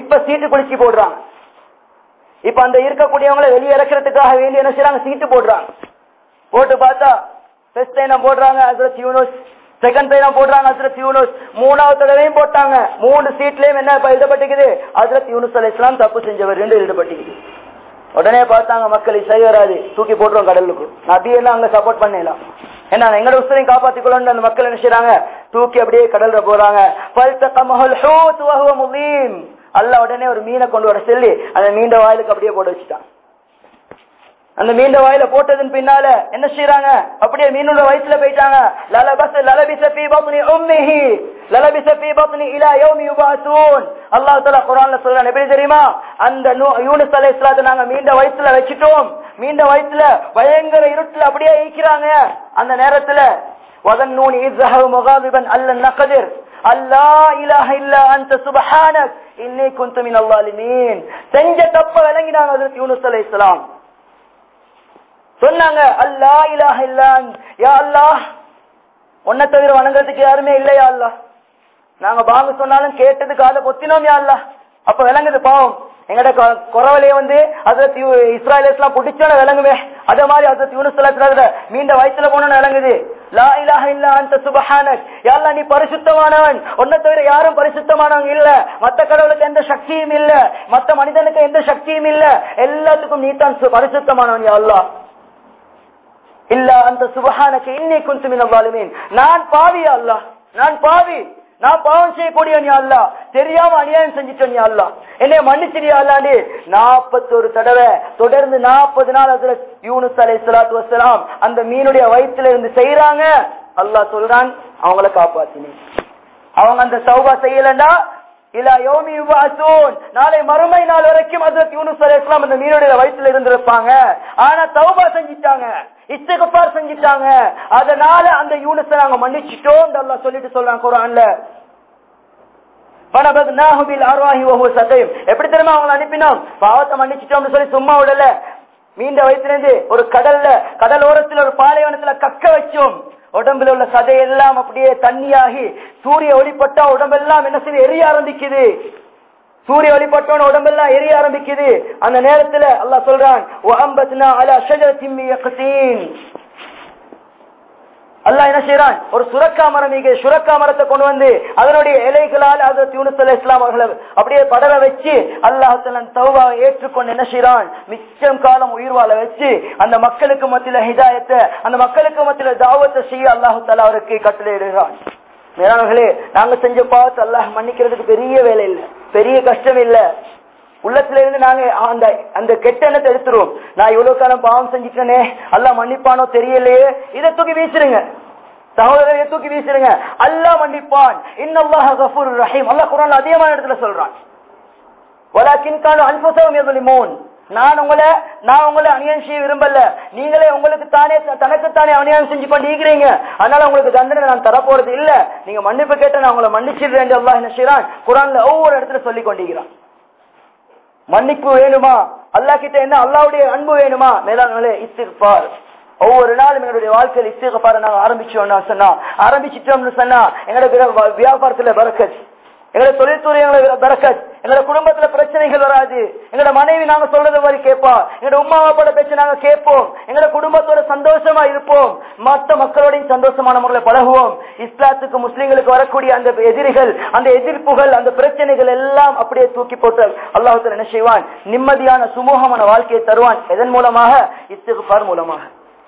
இப்ப சீட்டு குளிச்சு போடுறாங்க. இப்ப அந்த இருக்கக்கூடியவங்களை வெளியே இறக்கிறதுக்காக வேண்டி என்ன செய்யறாங்க சீட்டு போடுறாங்க. போட்டு பார்த்தா போடுறாங்க ஹசரத் யூனுஸ். செகண்ட் டைம் போடுறாங்க அசரத் யூனுஸ் மூணாவது தடவையும் போட்டாங்க. மூணு சீட்லயும் என்ன இப்ப எழுதப்பட்டிருக்குது? ஹசரத் யூனுஸ் அலி இஸ்லாம் தப்பு செஞ்சவர் ரெண்டு எழுதப்பட்டிருக்குது. உடனே பார்த்தாங்க மக்கள் சரி வராது. தூக்கி போட்டுருவோம் கடலுக்கு நபியெல்லாம் அங்க சப்போர்ட் பண்ணலாம். என்ன எங்களோட உசுரையும் காப்பாத்திக்கொள்ளு அந்த மக்கள் என்ன செய்றாங்க? தூக்கி அப்படியே கடல்ல போறாங்க. அல்ல உடனே ஒரு மீனை கொண்டு வர சொல்லி அந்த மீண்ட வாயிலுக்கு அப்படியே போட்டு வச்சுட்டான். அந்த மீண்ட வாயில போட்டதன் பின்னால என்ன செய்யறாங்க அப்படியே மீனோட வயிற்றுல போயிட்டாங்க. லலபஸ் லலபிச ஃபீ பத்னி உம்மிஹி. லலபிச பி பத்னி இலா யௌமி யுபாசூன் அல்லாஹ் தஆலா குர்ஆன்ல சொல்றான் எப்படி தெரியுமா? அந்த யூனுஸ் அலைஹிஸ்ஸலாத்தை நாங்க மீண்ட வயசுல வச்சிட்டோம். மீண்ட வயசுல பயங்கர இருட்டுல அப்படியே ஈக்கிறாங்க அந்த நேரத்துல வதன்னூன் இஸ்ஹவு முகாதிபன் அல்ல நகதிர். அல்லா இலாஹ இல்லா அந்த சுபஹானக். இன்னி குன்து மினல் ஸாலிமீன் செஞ்ச தப்ப விளங்கினாங்க ஹஜ்ரத் யூனுஸ் அலைஹிஸ்ஸலாம் சொன்னாங்க அல்லா இலாஹ இல்லான். யா அல்லா உன்னை தவிர வணங்குறதுக்கு யாருமே இல்லையா அல்லா நாங்க பாங்க சொன்னாலும் கேட்டது காதை பொத்தினோம் யா அல்லா அப்ப விளங்குது பாவம். எங்கட கொ- குறவலையே வந்து அதற்கு இஸ்ராயலேஸ்லாம் பிடிச்சோன்னு விளங்குமே. அதே மாதிரி அதற்கு யூனிஸ்ல மீண்ட வயிற்றுல போனோன்னு விளங்குது. லா இலாஹ இல்லா அந்த சுபஹானக். யாரா நீ பரிசுத்தமானவன். உன்னை தவிர யாரும் பரிசுத்தமானவங்க இல்ல. மத்த கடவுளுக்கு எந்த சக்தியும் இல்ல. மத்த மனிதனுக்கு எந்த சக்தியும் இல்ல. எல்லாத்துக்கும் நீ தான் பரிசுத்தமானவன் யா இல்ல அந்த சுபஹானக்கு இன்னை குந்து மின வாலுமீன். நான் பாவி அல்லாஹ். நான் பாவி. நான் பாவம் செய்யக்கூடிய நீ அல்லாஹ். தெரியாம அநியாயம் செஞ்சுட்டேன் நீ அல்ல என்னை மன்னிச்சிரியா அல்லாண்டு நாற்பத்தொரு தடவை தொடர்ந்து நாற்பது நாள் அதுல யூனுஸ் அலை சலாத்து வசலாம் அந்த மீனுடைய வயிற்றுல இருந்து செய்யறாங்க அல்லாஹ் சொல்றான் அவங்கள காப்பாத்தினேன். அவங்க அந்த சௌபா செய்யலண்டா? இல்ல யோமி நாளை மறுமை நாள் வரைக்கும் அதுல யூனுஸ் அலைஹிஸ்ஸலாம் அந்த மீனுடைய வயிற்றுல இருந்திருப்பாங்க. ஆனா சௌபா செஞ்சிட்டாங்க. இஸ்தகப்பார் செஞ்சிட்டாங்க. அதனால அந்த யூனிஸ நாங்க மன்னிச்சிட்டோம் சொல்லிட்டு சொல்றாங்க குரான்ல எப்படி தெரியுமா அவங்களை அனுப்பினோம்? பாவத்தை மன்னிச்சிட்டோம்னு சொல்லி சும்மா விடல. மீண்ட வயிற்றுலேருந்து ஒரு கடல்ல கடலோரத்துல ஒரு பாலைவனத்துல கக்க வச்சோம். உடம்புல உள்ள சதையெல்லாம் அப்படியே தண்ணியாகி சூரிய ஒளிப்பட்டா உடம்பெல்லாம் என்ன செய்ய எரிய ஆரம்பிக்குது. சூரிய வழிபட்டோட உடம்பெல்லாம் எரிய ஆரம்பிக்குது. அந்த நேரத்துல அல்லா சொல்றான் அல்லா என்ன செய்யறான் ஒரு சுரக்கா மரம் இங்கே சுரக்கா மரத்தை கொண்டு வந்து அதனுடைய இலைகளால் அது இஸ்லாம் அவர்கள் அப்படியே படர வச்சு அல்லாஹலன் தௌபாவை ஏற்றுக்கொண்டு என்ன செய்யறான் மிச்சம் காலம் உயிர் வாழ வச்சு அந்த மக்களுக்கு மத்தியில ஹிதாயத்தை அந்த மக்களுக்கு மத்தியில தாவத்தை செய்ய அல்லாஹு தலா அவருக்கு கட்டளையிடுகிறான். மேலானவர்களே நாங்க செஞ்ச பார்த்து அல்லாஹ் மன்னிக்கிறதுக்கு பெரிய வேலை இல்லை. பெரிய கஷ்டம் இல்ல உள்ளத்துல இருந்து நாங்க அந்த அந்த கெட்ட எண்ணத்தை எடுத்துருவோம். நான் இவ்வளவு காலம் பாவம் செஞ்சுட்டேனே அல்ல மன்னிப்பானோ தெரியலையே இதை தூக்கி வீசிருங்க சகோதரரை தூக்கி வீசிருங்க அல்லாஹ் மன்னிப்பான். இன்னும் கஃபூர் ரஹீம். அல்லாஹ் குரான் அதிகமான இடத்துல சொல்றான். வலாக்கின் காலம் அன்புசவம் எதுலிமோன் நான் உங்களை நான் உங்களை அநியாயம் செய்ய விரும்பல. நீங்களே உங்களுக்கு தானே தனக்குத்தானே அநியாயம் செஞ்சு பண்ணிக்கிறீங்க. அதனால உங்களுக்கு தண்டனை நான் தரப்போறது இல்ல. நீங்க மன்னிப்பு கேட்ட நான் உங்களை மன்னிச்சிடுறேன் அல்லாஹ் என்ன செய்யறான் குரான்ல ஒவ்வொரு இடத்துல சொல்லி கொண்டிருக்கிறான். மன்னிப்பு வேணுமா? அல்லாஹ் கிட்ட என்ன? அல்லாவுடைய அன்பு வேணுமா? மேலாண்மையிலே இத்திருப்பார் ஒவ்வொரு நாளும் எங்களுடைய வாழ்க்கையில் இஸ்திஃபார நாங்க ஆரம்பிச்சோம்னா சொன்னா ஆரம்பிச்சிட்டோம்னு சொன்னா எங்களுடைய வியாபாரத்துல பறக்கத் எங்களோட தொழில்துறைகளை பறக்கத் எங்களோட குடும்பத்துல பிரச்சனைகள் வராது. எங்களோட மனைவி நாங்க சொல்றது மாதிரி கேட்போம் எங்களோட உமா அப்பாவோட பேச்சு நாங்க கேட்போம். எங்களோட குடும்பத்தோட சந்தோஷமா இருப்போம். மற்ற மக்களோடையும் சந்தோஷமான முறையில் பழகுவோம். இஸ்லாத்துக்கு முஸ்லிம்களுக்கு வரக்கூடிய அந்த எதிரிகள் அந்த எதிர்ப்புகள் அந்த பிரச்சனைகள் எல்லாம் அப்படியே தூக்கி போட்டு அல்லாஹத்துல என்ன செய்வான்? நிம்மதியான சுமூகமான வாழ்க்கையை தருவான். எதன் மூலமாக? இஸ்திகுபார் மூலமாக.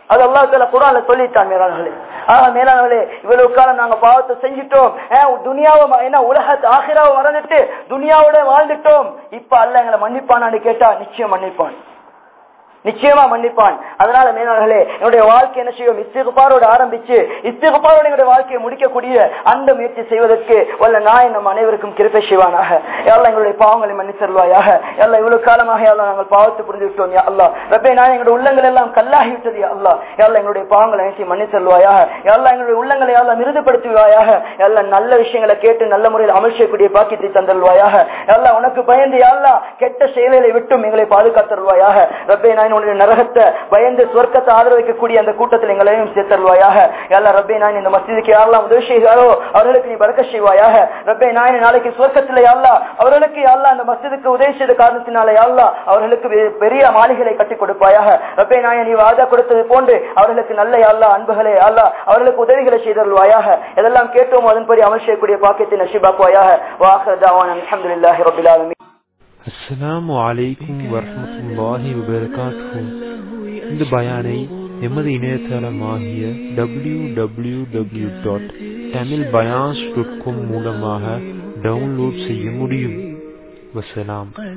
அது அல்லா தால குரான்ல சொல்லிட்டான் மேலானவர்களே. ஆஹ் மேலானவர்களே இவ்வளவு காலம் நாங்க பாவத்தை செஞ்சிட்டோம். அஹ் துனியாவை என்ன உலகத்து ஆகிராவை மறந்துட்டு துனியாவோட வாழ்ந்துட்டோம். இப்ப அல்ல எங்களை மன்னிப்பானான்னு கேட்டா நிச்சயம் மன்னிப்பான். நிச்சயமா மன்னிப்பான். அதனால மேலாளர்களே என்னுடைய வாழ்க்கை என்ன செய்யும்? இஸ்திகுபாரோடு ஆரம்பிச்சு இஸ்திகுபாரோடு என்னுடைய வாழ்க்கையை முடிக்கக்கூடிய அந்த முயற்சி செய்வதற்கு வல்ல நான் நம் அனைவருக்கும் கிருப்பை செய்வானாக. எல்லாம் எங்களுடைய பாவங்களை மன்னித்தருவாயாக எல்லாம் இவ்வளவு காலமாக எல்லாம் நாங்கள் பாவத்தை புரிந்து விட்டோம் யா அல்லாஹ். ரப்பே நான் எங்களுடைய உள்ளங்கள் எல்லாம் கல்லாகி விட்டது யா அல்லாஹ். எல்லாம் எங்களுடைய பாவங்களை அனைத்தையும் மன்னித்தருவாயாக எல்லாம் எங்களுடைய உள்ளங்களை எல்லாம் மிருதுபடுத்துவாயாக எல்லாம் நல்ல விஷயங்களை கேட்டு நல்ல முறையில் அமல் செய்யக்கூடிய பாக்கியத்தை தந்தல்வாயாக எல்லாம் உனக்கு பயந்து எல்லாம் கெட்ட செயல்களை விட்டும் எங்களை பாதுகாத்தல்வாயாக ரப்பே நான் உன்னுடைய நரகத்தை பயந்து சொர்க்கத்தை ஆதரவிக்கக்கூடிய அந்த கூட்டத்தில் எங்களையும் சேர்த்தருவாயாக எல்லா ரப்பே நாயன் இந்த மசிதிக்கு யாரெல்லாம் உதவி செய்கிறாரோ அவர்களுக்கு நீ பறக்க செய்வாயாக. ரப்பே நாயன் நாளைக்கு சொர்க்கத்தில் யாழ்லா அவர்களுக்கு யாழ்லா அந்த மஸ்ஜிதுக்கு உதவி செய்த காரணத்தினால யாழ்லா அவர்களுக்கு பெரிய மாளிகளை கட்டி கொடுப்பாயாக. ரப்பே நாயன் நீ வாதா கொடுத்தது போன்று அவர்களுக்கு நல்ல யாழ்லா அன்புகளே யாழ்லா அவர்களுக்கு உதவிகளை செய்தருள்வாயாக. எதெல்லாம் கேட்டோமோ அதன்படி அமல் செய்யக்கூடிய பாக்கியத்தை நஷிபாக்குவாயாக வாஹர் தாவான் அலமதுல்லாஹி ரப்பில் அஸ்ஸலாமு அலைக்கும் வரஹ்மத்துல்லாஹி வபரகாத்துஹு இந்த பயானை எமது இணையதளமாகிய W W W dot Tamil பயான்ஸ் dot com மூலமாக டவுன்லோட் செய்ய முடியும் வசலாம்